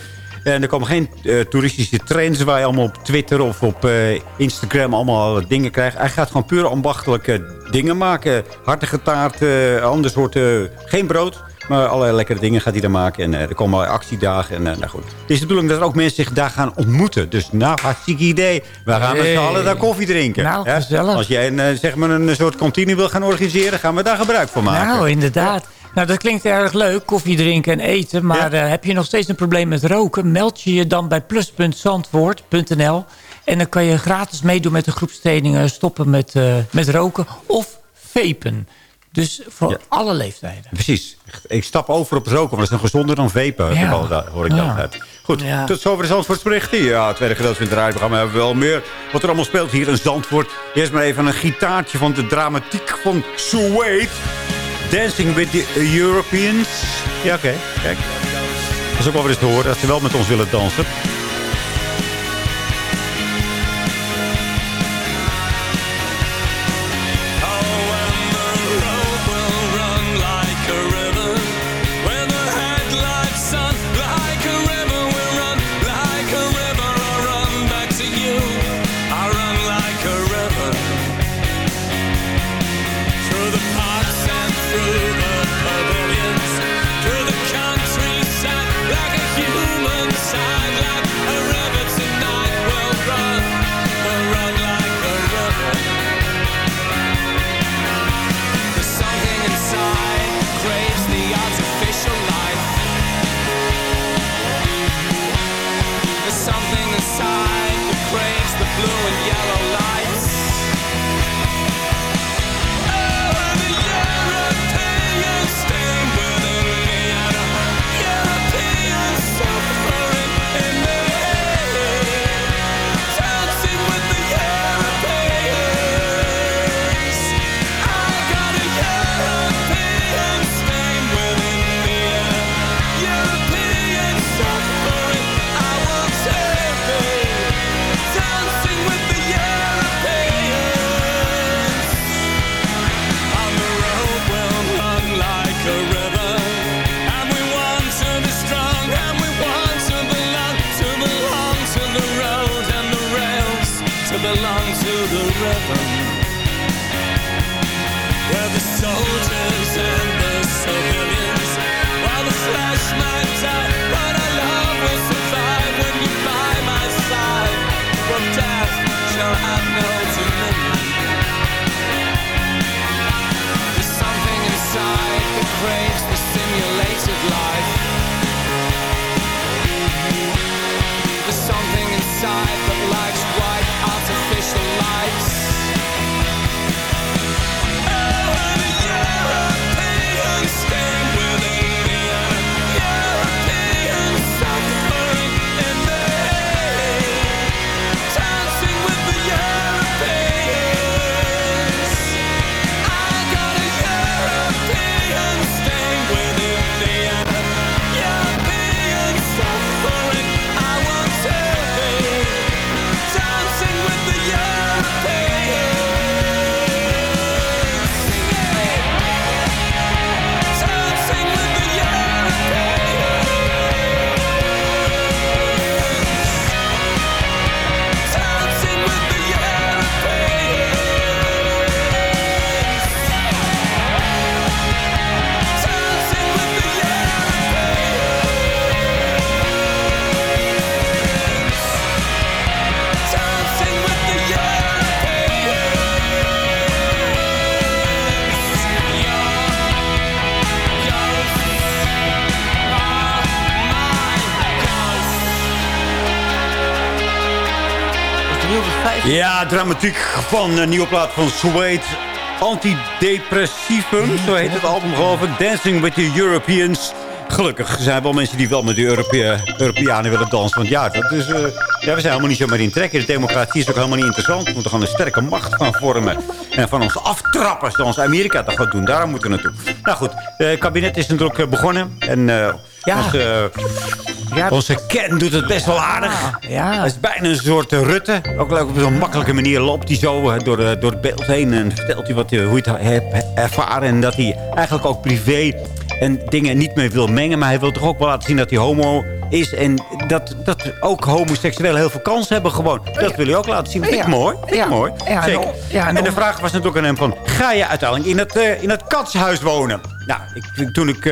En er komen geen eh, toeristische trends waar je allemaal op Twitter of op eh, Instagram allemaal dingen krijgt. Hij gaat gewoon puur ambachtelijke dingen maken. Hartige taart, eh ander soort, geen brood. Maar allerlei lekkere dingen gaat hij dan maken. En er komen allerlei actiedagen. En, nou goed. Het is de bedoeling dat er ook mensen zich daar gaan ontmoeten. Dus nou, hartstikke idee. We gaan met z'n Hey. allen daar koffie drinken. Nou. Als jij een, zeg maar een soort kantine wil gaan organiseren... gaan we daar gebruik van maken. Nou, inderdaad. Nou, dat klinkt erg leuk, koffie drinken en eten. Maar eh, heb je nog steeds een probleem met roken? Meld je je dan bij plus.zandvoort.nl. En dan kan je gratis meedoen met de groepstrainingen, stoppen met, eh, met roken of vapen. Dus voor alle leeftijden. Precies. Ik stap over op roken, maar dat is nog gezonder dan vapen. Ja. Ja. Hoor ik Ja. dan altijd. Goed, Ja. tot zover de Zandvoortsberichten. Ja, het tweede gedeelte van het radioprogramma hebben we wel meer. Wat er allemaal speelt hier in Zandvoort. Eerst maar even een gitaartje van de dramatiek van Suede. Dancing with the Europeans. Ja, oké. Kijk. Dat is ook wel weer eens te horen. Dat ze wel met ons willen dansen. There's dramatiek van een nieuwe plaat van Suede. Antidepressivum, zo heet het album geloof ik. Dancing with the Europeans. Gelukkig zijn er wel mensen die wel met de Europea Europeanen willen dansen. Want ja, dat is, eh, ja, we zijn helemaal niet zomaar in trek. De democratie is ook helemaal niet interessant. We moeten gewoon een sterke macht gaan vormen. En van ons aftrappen, zoals Amerika dat gaat doen. Daar moeten we naartoe. Nou goed, het kabinet is natuurlijk eh, begonnen. En eh, onze, onze Ken doet het best wel aardig. Ja. Het is bijna een soort eh, Rutte. Ook leuk op zo'n makkelijke manier loopt hij zo eh, door, eh, door het beeld heen. En vertelt hij wat, hij- hoe hij het heeft ervaren. En dat hij eigenlijk ook privé en dingen niet meer wil mengen. Maar hij wil toch ook wel laten zien dat hij homo is. En dat, dat ook homoseksuelen heel veel kans hebben gewoon. Dat wil hij ook laten zien. Dat vind ik Ja. mooi. Vind ik Ja. mooi. Ja, en Zeker. om- ja, en en de vraag was natuurlijk aan hem van... Ga je uiteindelijk in het, in het katshuis wonen? Nou, ik, toen ik...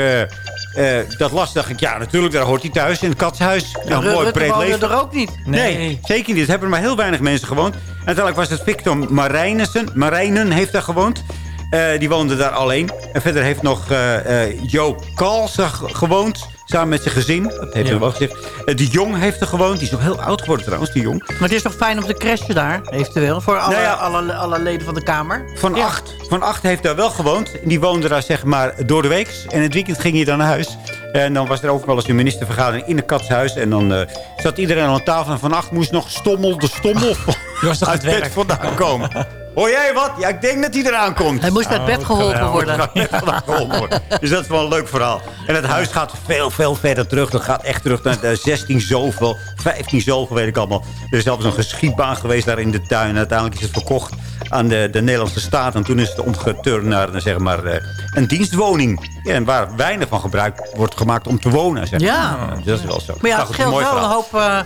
eh, dat las, dacht ik, ja, natuurlijk, daar hoort hij thuis in het katshuis. Nou, Rutte mooi breed woonde leven. er ook niet. Nee. zeker niet. Er hebben maar heel weinig mensen gewoond. En uiteindelijk was het Victor Marijnissen. Marijnen heeft daar gewoond. Eh, die woonde daar alleen. En verder heeft nog eh eh Joe Kalsen ge- gewoond. Samen met zijn gezin. Dat heeft hij wel gezegd. Eh, de Jong heeft er gewoond. Die is nog heel oud geworden trouwens, de Jong. Maar het is toch fijn om te crashen daar, eventueel? Voor alle, Nou ja. alle, alle leden van de Kamer? Van, acht, van acht heeft daar wel gewoond. Die woonde daar zeg maar door de week. En het weekend ging hij dan naar huis. En dan was er ook wel eens een ministervergadering in het katshuis. En dan eh, zat iedereen aan tafel. En van acht moest nog stommel de stommel was toch uit het bed werk? vandaan komen. Hoor jij wat? Ja, ik denk dat hij eraan komt. Hij moest uit bed geholpen worden. Hij moest uit bed geholpen worden. Dus dat is wel een leuk verhaal. En het huis gaat veel, veel verder terug. Dat gaat echt terug naar de 16 zoveel, 15 zoveel, weet ik allemaal. Er is zelfs een geschietbaan geweest daar in de tuin. En uiteindelijk is het verkocht aan de, de Nederlandse staat. En toen is het omgeturnd naar eh, zeg maar, eh, een dienstwoning. Ja, en waar weinig van gebruik wordt gemaakt om te wonen. Zeg. Ja. Dat is wel zo. Maar ja, het scheelt mooi wel een hoop eh,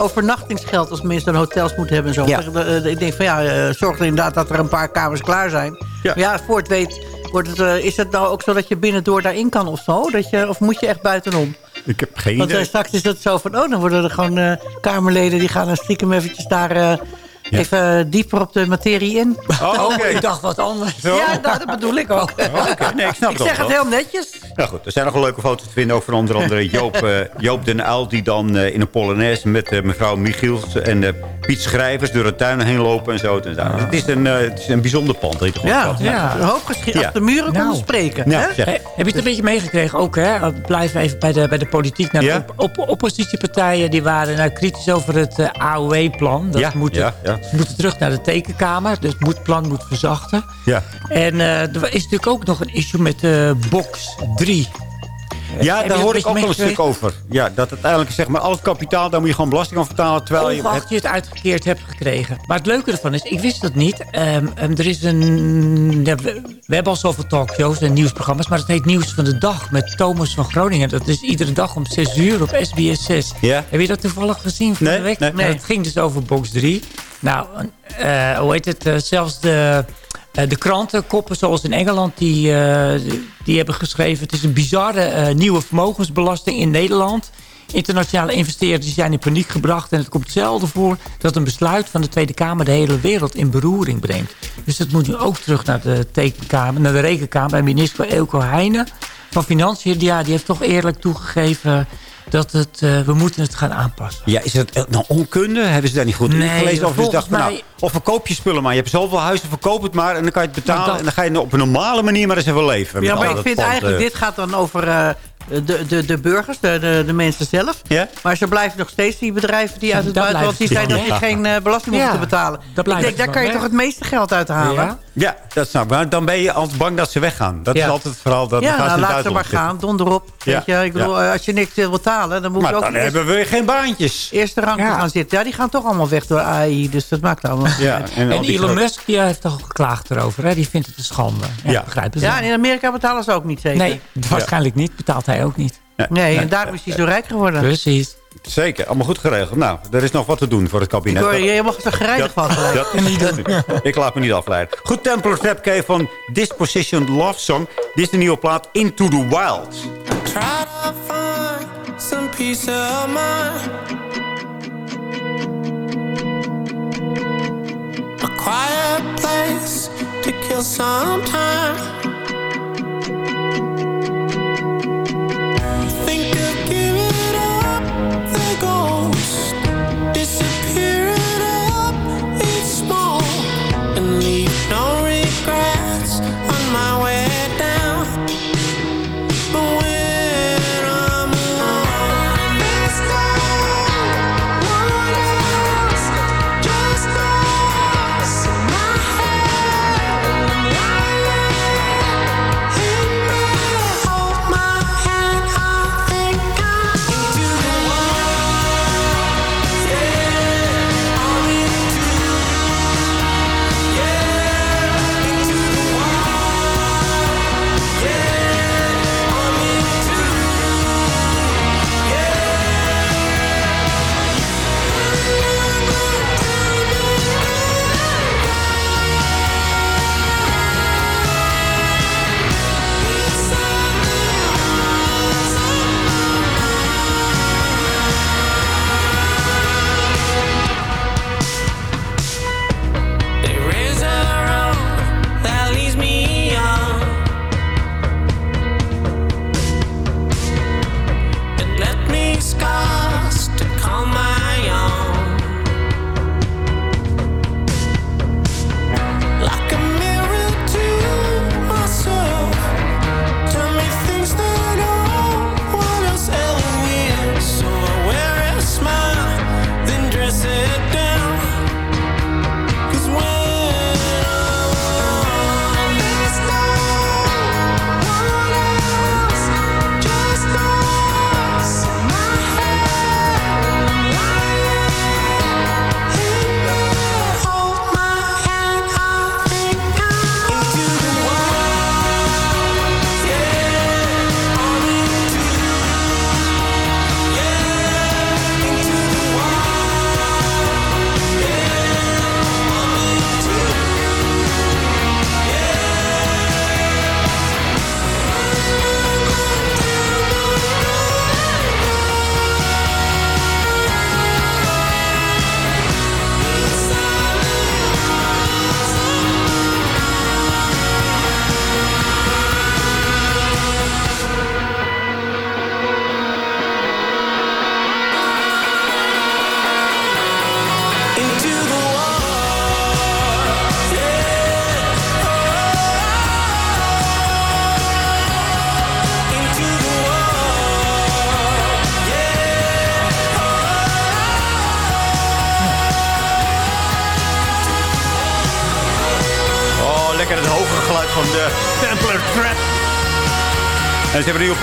overnachtingsgeld als mensen dan hotels moeten hebben en zo. Ja. Eh, Ik denk van ja, eh, zorg er inderdaad dat er een paar kamers klaar zijn. Ja. Maar ja, voor het weet, wordt het, eh, is het nou ook zo dat je binnendoor daarin kan of zo? Dat je, of moet je echt buitenom? Ik heb geen Want idee. straks is het zo van, oh, dan worden er gewoon kamerleden... die gaan dan stiekem eventjes daar eh, even dieper op de materie in. Oh, oké. Ik dacht wat anders. Zo? Ja, nou, dat bedoel ik ook. Oké, Nee, ik snap ik het zeg wel. het heel netjes. Nou goed, er zijn nog een leuke foto's te vinden. Ook van onder andere Joop, eh, Joop den Uil... die dan eh, in een Polonaise met eh, mevrouw Michiels... en eh, Piet Schrijvers door de tuin heen lopen en zo. En zo. Het, is een, eh, het is een bijzonder pand. Weet je Ja, wat. ja. een hoop geschiedenis. Ja. De muren konden Nou. spreken. Ja, hè? heb je het een beetje meegekregen ook, hè? We blijven even bij de, bij de politiek. Nou, Ja? op, op- oppositiepartijen die waren nou, kritisch over het eh, AOW-plan. Dat Ja, moet, ja, Ze moeten terug naar de tekenkamer. Dus het plan moet verzachten. Ja. En eh, er is natuurlijk ook nog een issue met de box 3. Ja, je daar hoor ik ook wel een stuk over. Ja, dat uiteindelijk zeg maar al het kapitaal, daar moet je gewoon belasting aan vertalen. Terwijl je Ongeacht het, je het uitgekeerd hebt gekregen. Maar het leuke ervan is, ik wist dat niet. Ehm, ehm, er is een... we, hebben al zoveel talkshows en nieuwsprogramma's. Maar het heet Nieuws van de Dag met Thomas van Groningen. Dat is iedere dag om 6 uur op SBS 6. Ja. Heb je dat toevallig gezien van Nee, de week? nee. Nou, het ging dus over box 3. Nou, eh, hoe heet het? eh, zelfs de... eh, de krantenkoppen, zoals in Engeland, die, eh, die hebben geschreven... het is een bizarre eh, nieuwe vermogensbelasting in Nederland. Internationale investeerders zijn in paniek gebracht... en het komt zelden voor dat een besluit van de Tweede Kamer... de hele wereld in beroering brengt. Dus dat moet nu ook terug naar de tekenkamer, naar de rekenkamer... en minister Elko Heijnen van Financiën... Ja, die heeft toch eerlijk toegegeven dat het, eh, we moeten het gaan aanpassen. ja, is het nou onkunde? Hebben ze daar niet goed in Nee, gelezen? Of nou, mij- of verkoop je spullen maar. Je hebt zoveel huizen, verkoop het maar. En dan kan je het betalen. Dat- En dan ga je op een normale manier maar eens even leven. Ja, maar ik dat vind pand, eigenlijk, eh, dit gaat dan over eh, de, de, de burgers, de, de, de mensen zelf. Ja? Maar ze blijven nog steeds die bedrijven die uit het buitenland... die zijn dat die geen eh, belasting Ja, hoeven te betalen. dat Ik denk, daar kan je toch het meeste geld uit halen? Ja? Ja, dat snap ik. Maar dan ben je altijd bang dat ze weggaan. Dat Ja. is altijd het verhaal. Dat Ja, gaan nou, ze laat ze maar buitenland gaan, donder op. Ja, Weet je, ik bedoel, eh, als je niks wil betalen, dan moet Maar je ook dan hebben we weer geen baantjes. eerste rang Ja. gaan zitten. Ja, die gaan toch allemaal weg door AI, dus dat maakt allemaal Ja, en, Elon Musk die heeft toch geklaagd erover. Hè? Die vindt het een schande. Ja, Ja. en in Amerika betalen ze ook niet zeker. Nee, waarschijnlijk niet. Betaalt hij ook niet. Nee, en daarom is hij zo rijk geworden. Precies. Zeker, allemaal goed geregeld. Nou, er is nog wat te doen voor het Ik kabinet. hoor, je mag er gereidigd van gelijk. Dat- ik laat me niet afleiden. Goed, Templar Tapke van Disposition Love Song. Dit is de nieuwe plaat Into the Wild. Try to find some peace of mind. A quiet place to kill some time.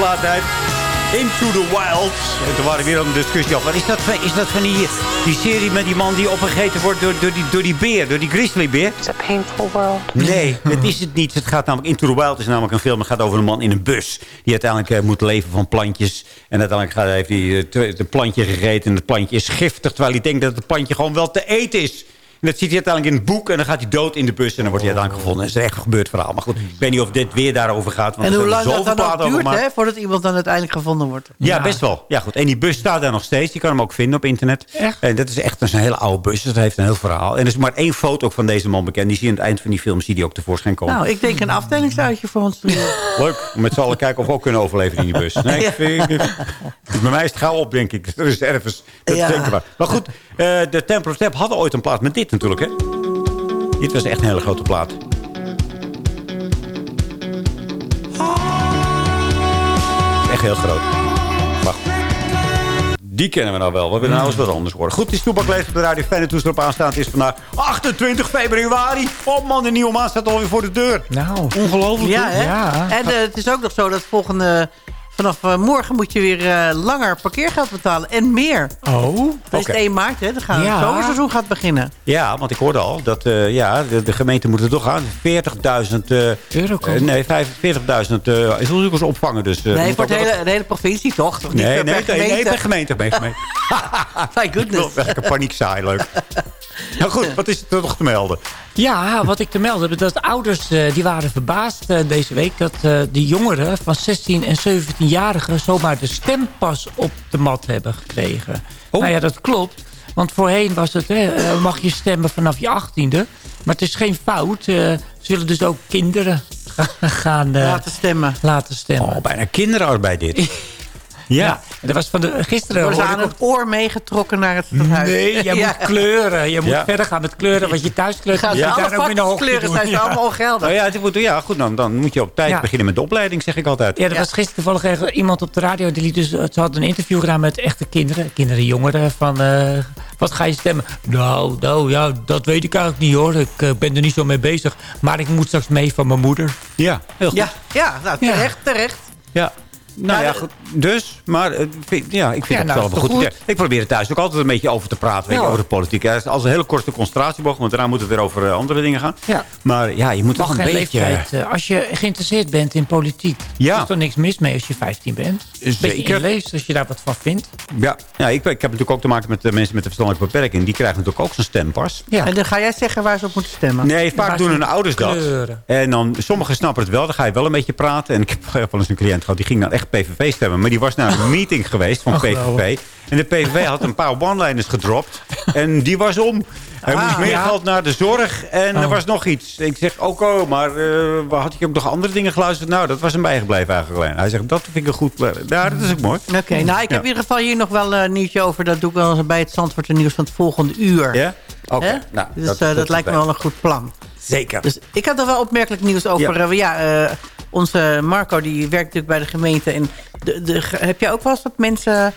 Plaat. Into the Wild. En toen waren we weer een discussie over. Wat is dat, van- is dat van die, die serie met die man die opgegeten wordt door, door, die, door die beer, door die grizzlybeer? It's a painful world. Nee, dat is het niet. Het gaat namelijk Into the Wild is namelijk een film. Het gaat over een man in een bus. Die uiteindelijk eh, moet leven van plantjes. En uiteindelijk gaat, heeft hij eh, een plantje gegeten. En het plantje is giftig. Terwijl hij denkt dat het plantje gewoon wel te eten is. En dat ziet hij uiteindelijk in het boek. En dan gaat hij dood in de bus. En dan wordt hij uiteindelijk gevonden. Dat is een echt gebeurd verhaal. Maar goed, ik weet niet of dit weer daarover gaat. Want En hoe lang dat dan ook duurt, hè, voordat iemand dan uiteindelijk gevonden wordt. Ja, best wel. Ja, goed. En die bus staat daar nog steeds. Je kan hem ook vinden op internet. Echt? En dat is echt een hele oude bus. Dus dat heeft een heel verhaal. En er is maar één foto van deze man bekend. Die zie je aan het eind van die film zie die ook tevoorschijn komen. Nou, ik denk een afdelingsuitje voor ons. Leuk. Om met z'n allen kijken of we ook kunnen overleven in die bus. Nee, ik vind, bij mij is het gauw op, denk ik. Er is ergens. Dat Ja. is zeker waar. Maar goed, eh, de Temple of Step hadden ooit een plaat met dit natuurlijk, hè? Dit was echt een hele grote plaat. Echt heel groot. Goed. Die kennen we nou wel. We willen nou eens wat anders horen. Goed, die Stoepak leeft op de radio. Fijne toestel op aanstaan. Het is vandaag 28 februari. Oh man, de nieuwe maand staat alweer voor de deur. Nou, Ongelooflijk. Ja, hè? hè? En eh, het is ook nog zo dat volgende... Vanaf eh, morgen moet je weer eh, langer parkeergeld betalen. En meer. Oh. Dat is Oké. 1 maart, hè? Dan gaan Ja. het zomerseizoen gaat beginnen. Ja, want ik hoorde al dat eh, ja, de, de gemeente moet er toch aan 40.000 eh, Euro nee, 45.000 eh asielzoekers opvangen. Dus, eh, nee, voor de hele, de hele provincie toch? toch niet Nee, per nee, nee, gemeente? nee, per gemeente. Per gemeente. My goodness. Lekker paniek saai, leuk. Nou goed, wat is er nog te melden? Ja, wat ik te melden heb, dat ouders eh, die waren verbaasd eh, deze week... dat eh de jongeren van 16 en 17-jarigen zomaar de stempas op de mat hebben gekregen. Oh. Nou ja, dat klopt. Want voorheen was het, hè, mag je stemmen vanaf je 18e. Maar het is geen fout. ze willen dus ook kinderen gaan Laten stemmen. laten stemmen. Oh, bijna kinderarbeid dit. Ja, ja. dat was van de, gisteren... Worden ze hoorde aan ik het oor meegetrokken naar het stadhuis. Nee, jij Ja. moet kleuren. Je moet Ja. verder gaan met kleuren. Wat je thuis kleurt, moet ze je alle daar ook in de hoogte kleuren, doen. zijn ze Ja. allemaal ongeldig. Nou ja, het moet, ja, goed, dan, dan moet je op tijd Ja. beginnen met de opleiding, zeg ik altijd. Ja, er was gisteren toevallig iemand op de radio. Die liet dus, ze had een interview gedaan met echte kinderen. Kinderen, jongeren. Van, eh, wat ga je stemmen? Nou, nou, ja, dat weet ik eigenlijk niet hoor. Ik eh, ben er niet zo mee bezig. Maar ik moet straks mee van mijn moeder. Ja, heel goed. Ja, ja nou, Ja. terecht, terecht. Ja. Nou Ja, goed. Dus, maar eh, ja, ik vind Ja, het nou, wel is goed. Ik probeer er thuis ook altijd een beetje over te praten, weet je, Ja. over de politiek. Ja, als een hele korte concentratieboog, want daarna moet het weer over eh, andere dingen gaan. Ja. Maar ja, je moet toch een geen beetje... leeftijd. eh, als je geïnteresseerd bent in politiek. Ja. Er is toch niks mis mee als je 15 bent. Zeker. inleest als je daar wat van vindt. Ja, ja ik, ik heb natuurlijk ook te maken met de mensen met een verstandelijke beperking. Die krijgen natuurlijk ook zo'n stempas. Ja. En dan ga jij zeggen waar ze op moeten stemmen. Nee, vaak doen hun ouders dat. En dan, sommigen snappen het wel, dan ga je wel een beetje praten. En ik heb wel eens een cliënt gehad, die ging dan echt PVV stemmen. Maar die was naar een meeting geweest van Oh, PVV. En de PVV had een paar one-liners gedropt. En die was om. Hij Ah, moest meer ja. geld naar de zorg. En er Oh. was nog iets. Ik zeg, ook oh, maar eh, had je ook nog andere dingen geluisterd? Nou, dat was hem bijgebleven eigenlijk alleen. Hij zegt, dat vind ik een goed... Ja, dat is ook mooi. Oké, nou ik heb Ja. in ieder geval hier nog wel een nieuwtje over. Dat doe ik wel eens bij het Zandvoort nieuws van het volgende uur. Ja? Oké. Nou, dus dat, dat lijkt me wel een goed plan. Zeker. Dus ik had er wel opmerkelijk nieuws over. Ja. Ja, ja eh, onze Marco die werkt natuurlijk bij de gemeente. En de, de, heb jij ook wel eens dat mensen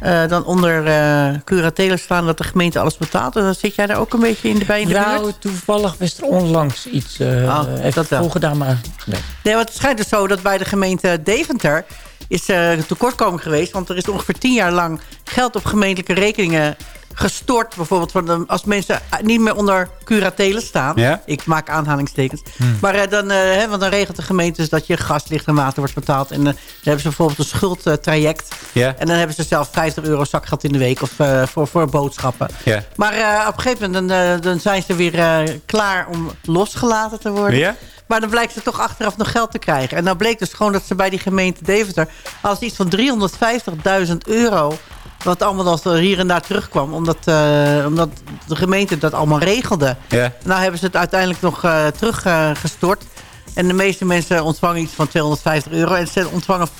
eh, dan onder eh curatelen staan... dat de gemeente alles betaalt? En dan zit jij daar ook een beetje in de, bij in de Nou, buurt? toevallig was er onlangs iets. eh Oh, heeft dat wel. vol gedaan, maar nee. Nee, want het schijnt dus zo dat bij de gemeente Deventer... is eh, een tekortkoming geweest. Want er is ongeveer tien jaar lang geld op gemeentelijke rekeningen gestort. Bijvoorbeeld van de, als mensen niet meer onder curatelen staan. Ja? Ik maak aanhalingstekens. Maar eh, dan, eh, hè, want dan regelt de gemeente dus dat je gas, licht en water wordt betaald. En eh, dan hebben ze bijvoorbeeld een schuldtraject. Ja? En dan hebben ze zelf 50 euro zakgeld in de week of eh, voor, voor boodschappen. Ja. Maar eh, op een gegeven moment dan, eh, dan zijn ze weer eh, klaar om losgelaten te worden. Ja? Maar dan blijkt ze toch achteraf nog geld te krijgen. En dan bleek dus gewoon dat ze bij die gemeente Deventer... als iets van 350.000 euro... wat allemaal als er hier en daar terugkwam... omdat, eh, omdat de gemeente dat allemaal regelde. Ja. Nou hebben ze het uiteindelijk nog eh, teruggestort. en de meeste mensen ontvangen iets van 250 euro... en ze ontvangen 4%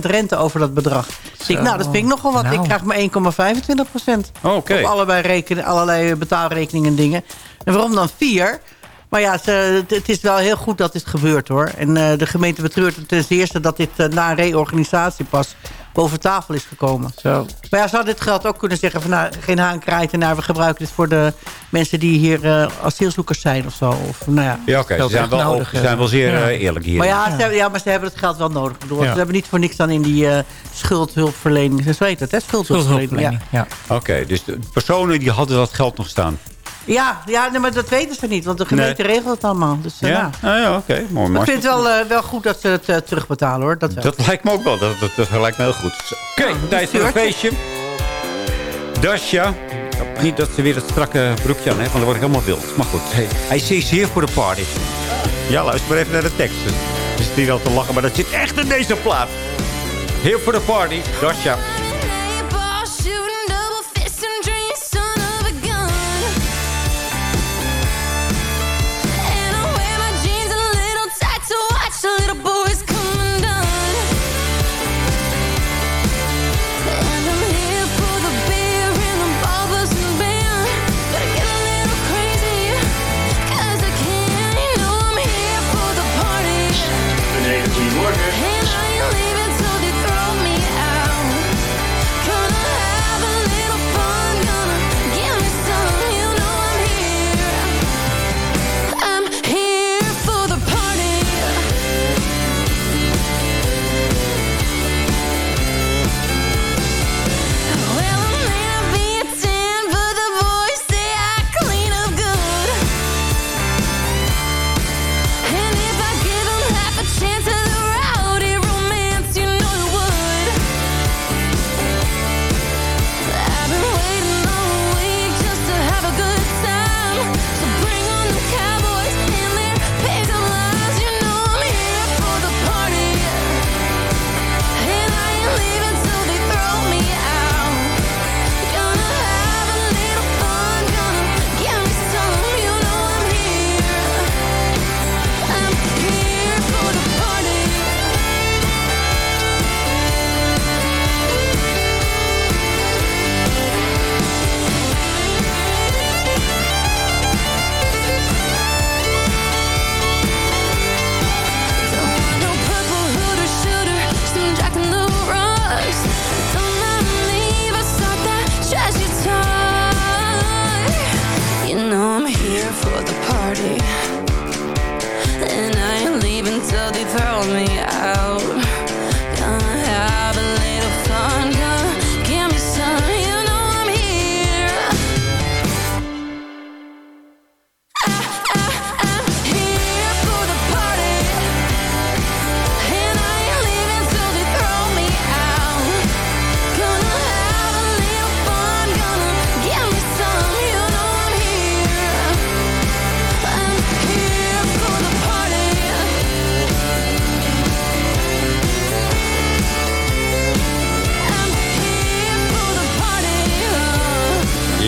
rente over dat bedrag. Dus ik, nou, dat vind ik nogal wat. Nou. Ik krijg maar 1,25% Oké. op allebei rekenen, allerlei betaalrekeningen en dingen. En waarom dan 4? Maar ja, het- is wel heel goed dat dit gebeurt hoor. En eh, de gemeente betreurt het ten eerste dat dit na een reorganisatie pas boven tafel is gekomen. Zo. Maar ja, ze hadden dit geld ook kunnen zeggen van nou, geen haan kraait en nou, we gebruiken dit voor de mensen die hier eh, asielzoekers zijn of zo. Of, nou ja. Ja, oké. Ze zijn wel, nodig, ze zijn wel zeer Ja. eh, eerlijk hier. Maar ja, ze ja, maar ze hebben het geld wel nodig. Ik bedoel, Ja. Ze hebben niet voor niks dan in die eh, schuldhulpverlening. Zo heet het, hè? Schuldhulpverlening. Ja. ja. Oké, dus de personen die hadden dat geld nog staan. Ja, ja nee, maar dat weten ze niet, want de gemeente Nee. regelt het allemaal. Dus, eh, Ja, ja. ah, ja oké. Mooi. Maar ik vind het wel, eh, wel goed dat ze het eh, terugbetalen, hoor. Dat, wel. Dat lijkt me ook wel. Dat, dat, dat lijkt me heel goed. Oké, tijd voor een feestje. Hoop Niet dat ze weer dat strakke broekje aan heeft, want dan word ik helemaal wild. Maar goed, hey, hij sees here for the party. Ja, luister maar even naar de tekst. Dus die al te lachen, maar dat zit echt in deze plaat. Here for the party, Dasha.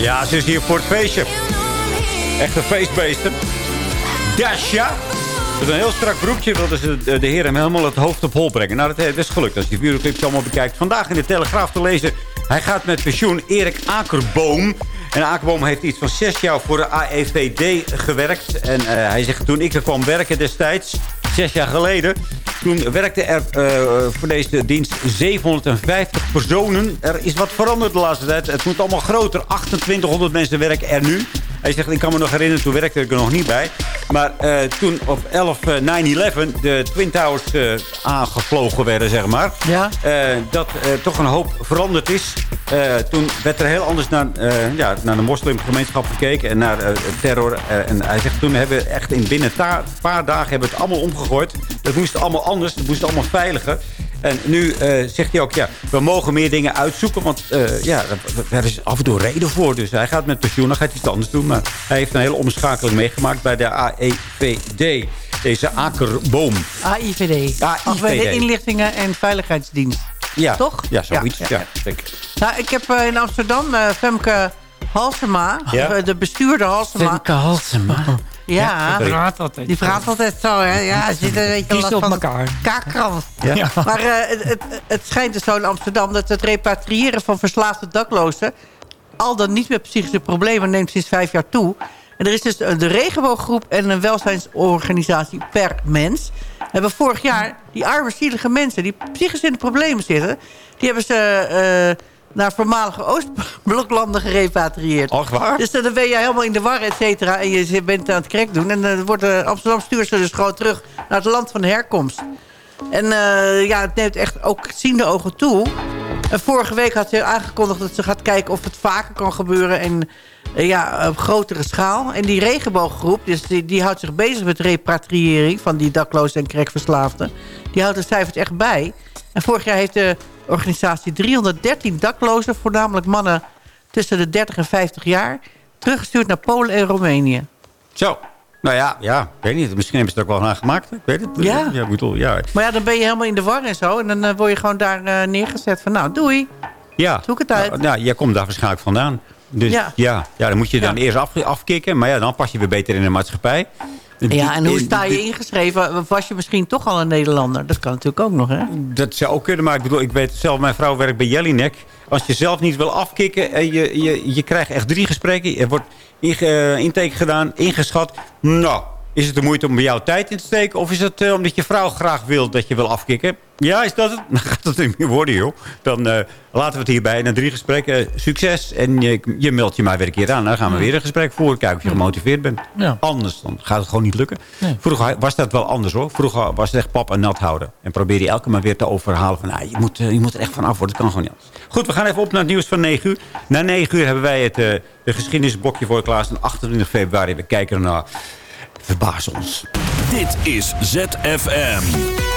Ja, ze is hier voor het feestje. Echt een feestbeesten. Dasha. Met een heel strak broekje wilden ze de, de heren hem helemaal het hoofd op hol brengen. Nou, dat, dat is gelukt als je die videoclips allemaal bekijkt. Vandaag in de Telegraaf te lezen. Hij gaat met pensioen Erik Akerboom. En Akerboom heeft iets van zes jaar voor de AEVD gewerkt. En eh, hij zegt, toen ik er kwam werken destijds, zes jaar geleden... Toen werkte er eh, voor deze dienst 750 personen. Er is wat veranderd de laatste tijd. Het moet allemaal groter. 2800 mensen werken er nu. Hij zegt, ik kan me nog herinneren, toen werkte ik er nog niet bij. Maar eh, toen op 11 eh, 9-11 de Twin Towers eh, aangevlogen werden, zeg maar. Ja. eh, dat eh, toch een hoop veranderd is. Eh, toen werd er heel anders naar, eh, ja, naar de moslimgemeenschap gekeken. En naar eh, terror. Eh, en hij zegt, toen hebben we echt in binnen een paar dagen hebben we het allemaal omgegooid. Dat moest allemaal anders. Het moest allemaal veiliger. En nu eh, zegt hij ook, ja, we mogen meer dingen uitzoeken. Want eh, ja, er is af en toe reden voor. Dus hij gaat met pensioen, dan gaat hij iets anders doen. Maar hij heeft een hele omschakeling meegemaakt bij de AEVD. Deze akerboom. AIVD. Algemene Inlichtingen en Veiligheidsdienst. Ja, Toch? Ja, zoiets. Ja, Ja. Nou, ik heb eh, in Amsterdam Femke Halsema, Ja? eh, de bestuurder Halsema. Femke Halsema. Ja, die praat altijd. Die praat altijd zo, hè? Ja, zit een beetje last op van elkaar. Kaakkrans. Ja. Ja. Maar eh, het, het, schijnt dus zo in Amsterdam... dat het repatriëren van verslaafde daklozen... al dan niet met psychische problemen neemt sinds vijf jaar toe. En er is dus de regenbooggroep en een welzijnsorganisatie per mens. Hebben vorig jaar die arme, zielige mensen die psychisch in de problemen zitten... die hebben ze eh, naar voormalige Oostbloklanden gerepatrieerd. Och, waar? Dus dan ben je helemaal in de war, et cetera. En je bent aan het krek doen. En dan wordt eh, Amsterdam stuurt ze dus gewoon terug naar het land van herkomst. En eh, ja, het neemt echt ook ziende ogen toe. En vorige week had ze aangekondigd dat ze gaat kijken of het vaker kan gebeuren. En eh, ja, op grotere schaal. En die regenbooggroep, dus die, die houdt zich bezig met repatriëring van die daklozen en crackverslaafden. Die houdt de cijfers echt bij. En vorig jaar heeft de organisatie 313 daklozen, voornamelijk mannen tussen de 30 en 50 jaar, teruggestuurd naar Polen en Roemenië. Zo. Nou ja, ja, ik weet niet. Misschien hebben ze het ook wel aangemaakt. Ik weet het. Ja. ja, ik bedoel, ja. Maar ja, dan ben je helemaal in de war en zo. En dan eh, word je gewoon daar eh, neergezet van, nou, doei. Ja. Zoek het uit. Nou, nou, jij komt daar waarschijnlijk vandaan. Dus Ja. ja, ja, dan moet je dan eerst af, afkicken. Maar ja, dan pas je weer beter in de maatschappij. Ja, en hoe sta je ingeschreven? Was je misschien toch al een Nederlander? Dat kan natuurlijk ook nog, hè? Dat zou ook kunnen, maar ik bedoel, ik weet zelf, mijn vrouw werkt bij Jellinek. Als je zelf niet wil afkicken en je, je, je krijgt echt drie gesprekken. Er wordt eh, intake gedaan, ingeschat. Nou, is het de moeite om bij jou tijd in te steken? Of is het eh, omdat je vrouw graag wil dat je wil afkicken? Ja, is dat het? Dan gaat het niet meer worden, joh. Dan eh, laten we het hierbij. Na drie gesprekken, succes. En je, je meldt je maar weer een keer aan. Dan gaan we weer een gesprek voeren. Kijken of je gemotiveerd bent. Ja. Anders dan gaat het gewoon niet lukken. Vroeger was dat wel anders hoor. Vroeger was het echt pap en nat houden. En probeer je elke maar weer te overhalen van... Ah, je, moet, eh, je moet er echt van af worden. Het kan gewoon niet anders. Goed, we gaan even op naar het nieuws van 9 uur. Na 9 uur hebben wij het eh, de geschiedenisblokje voor je klaarstaan. 28 februari. We kijken ernaar. Verbaas ons. Dit is ZFM.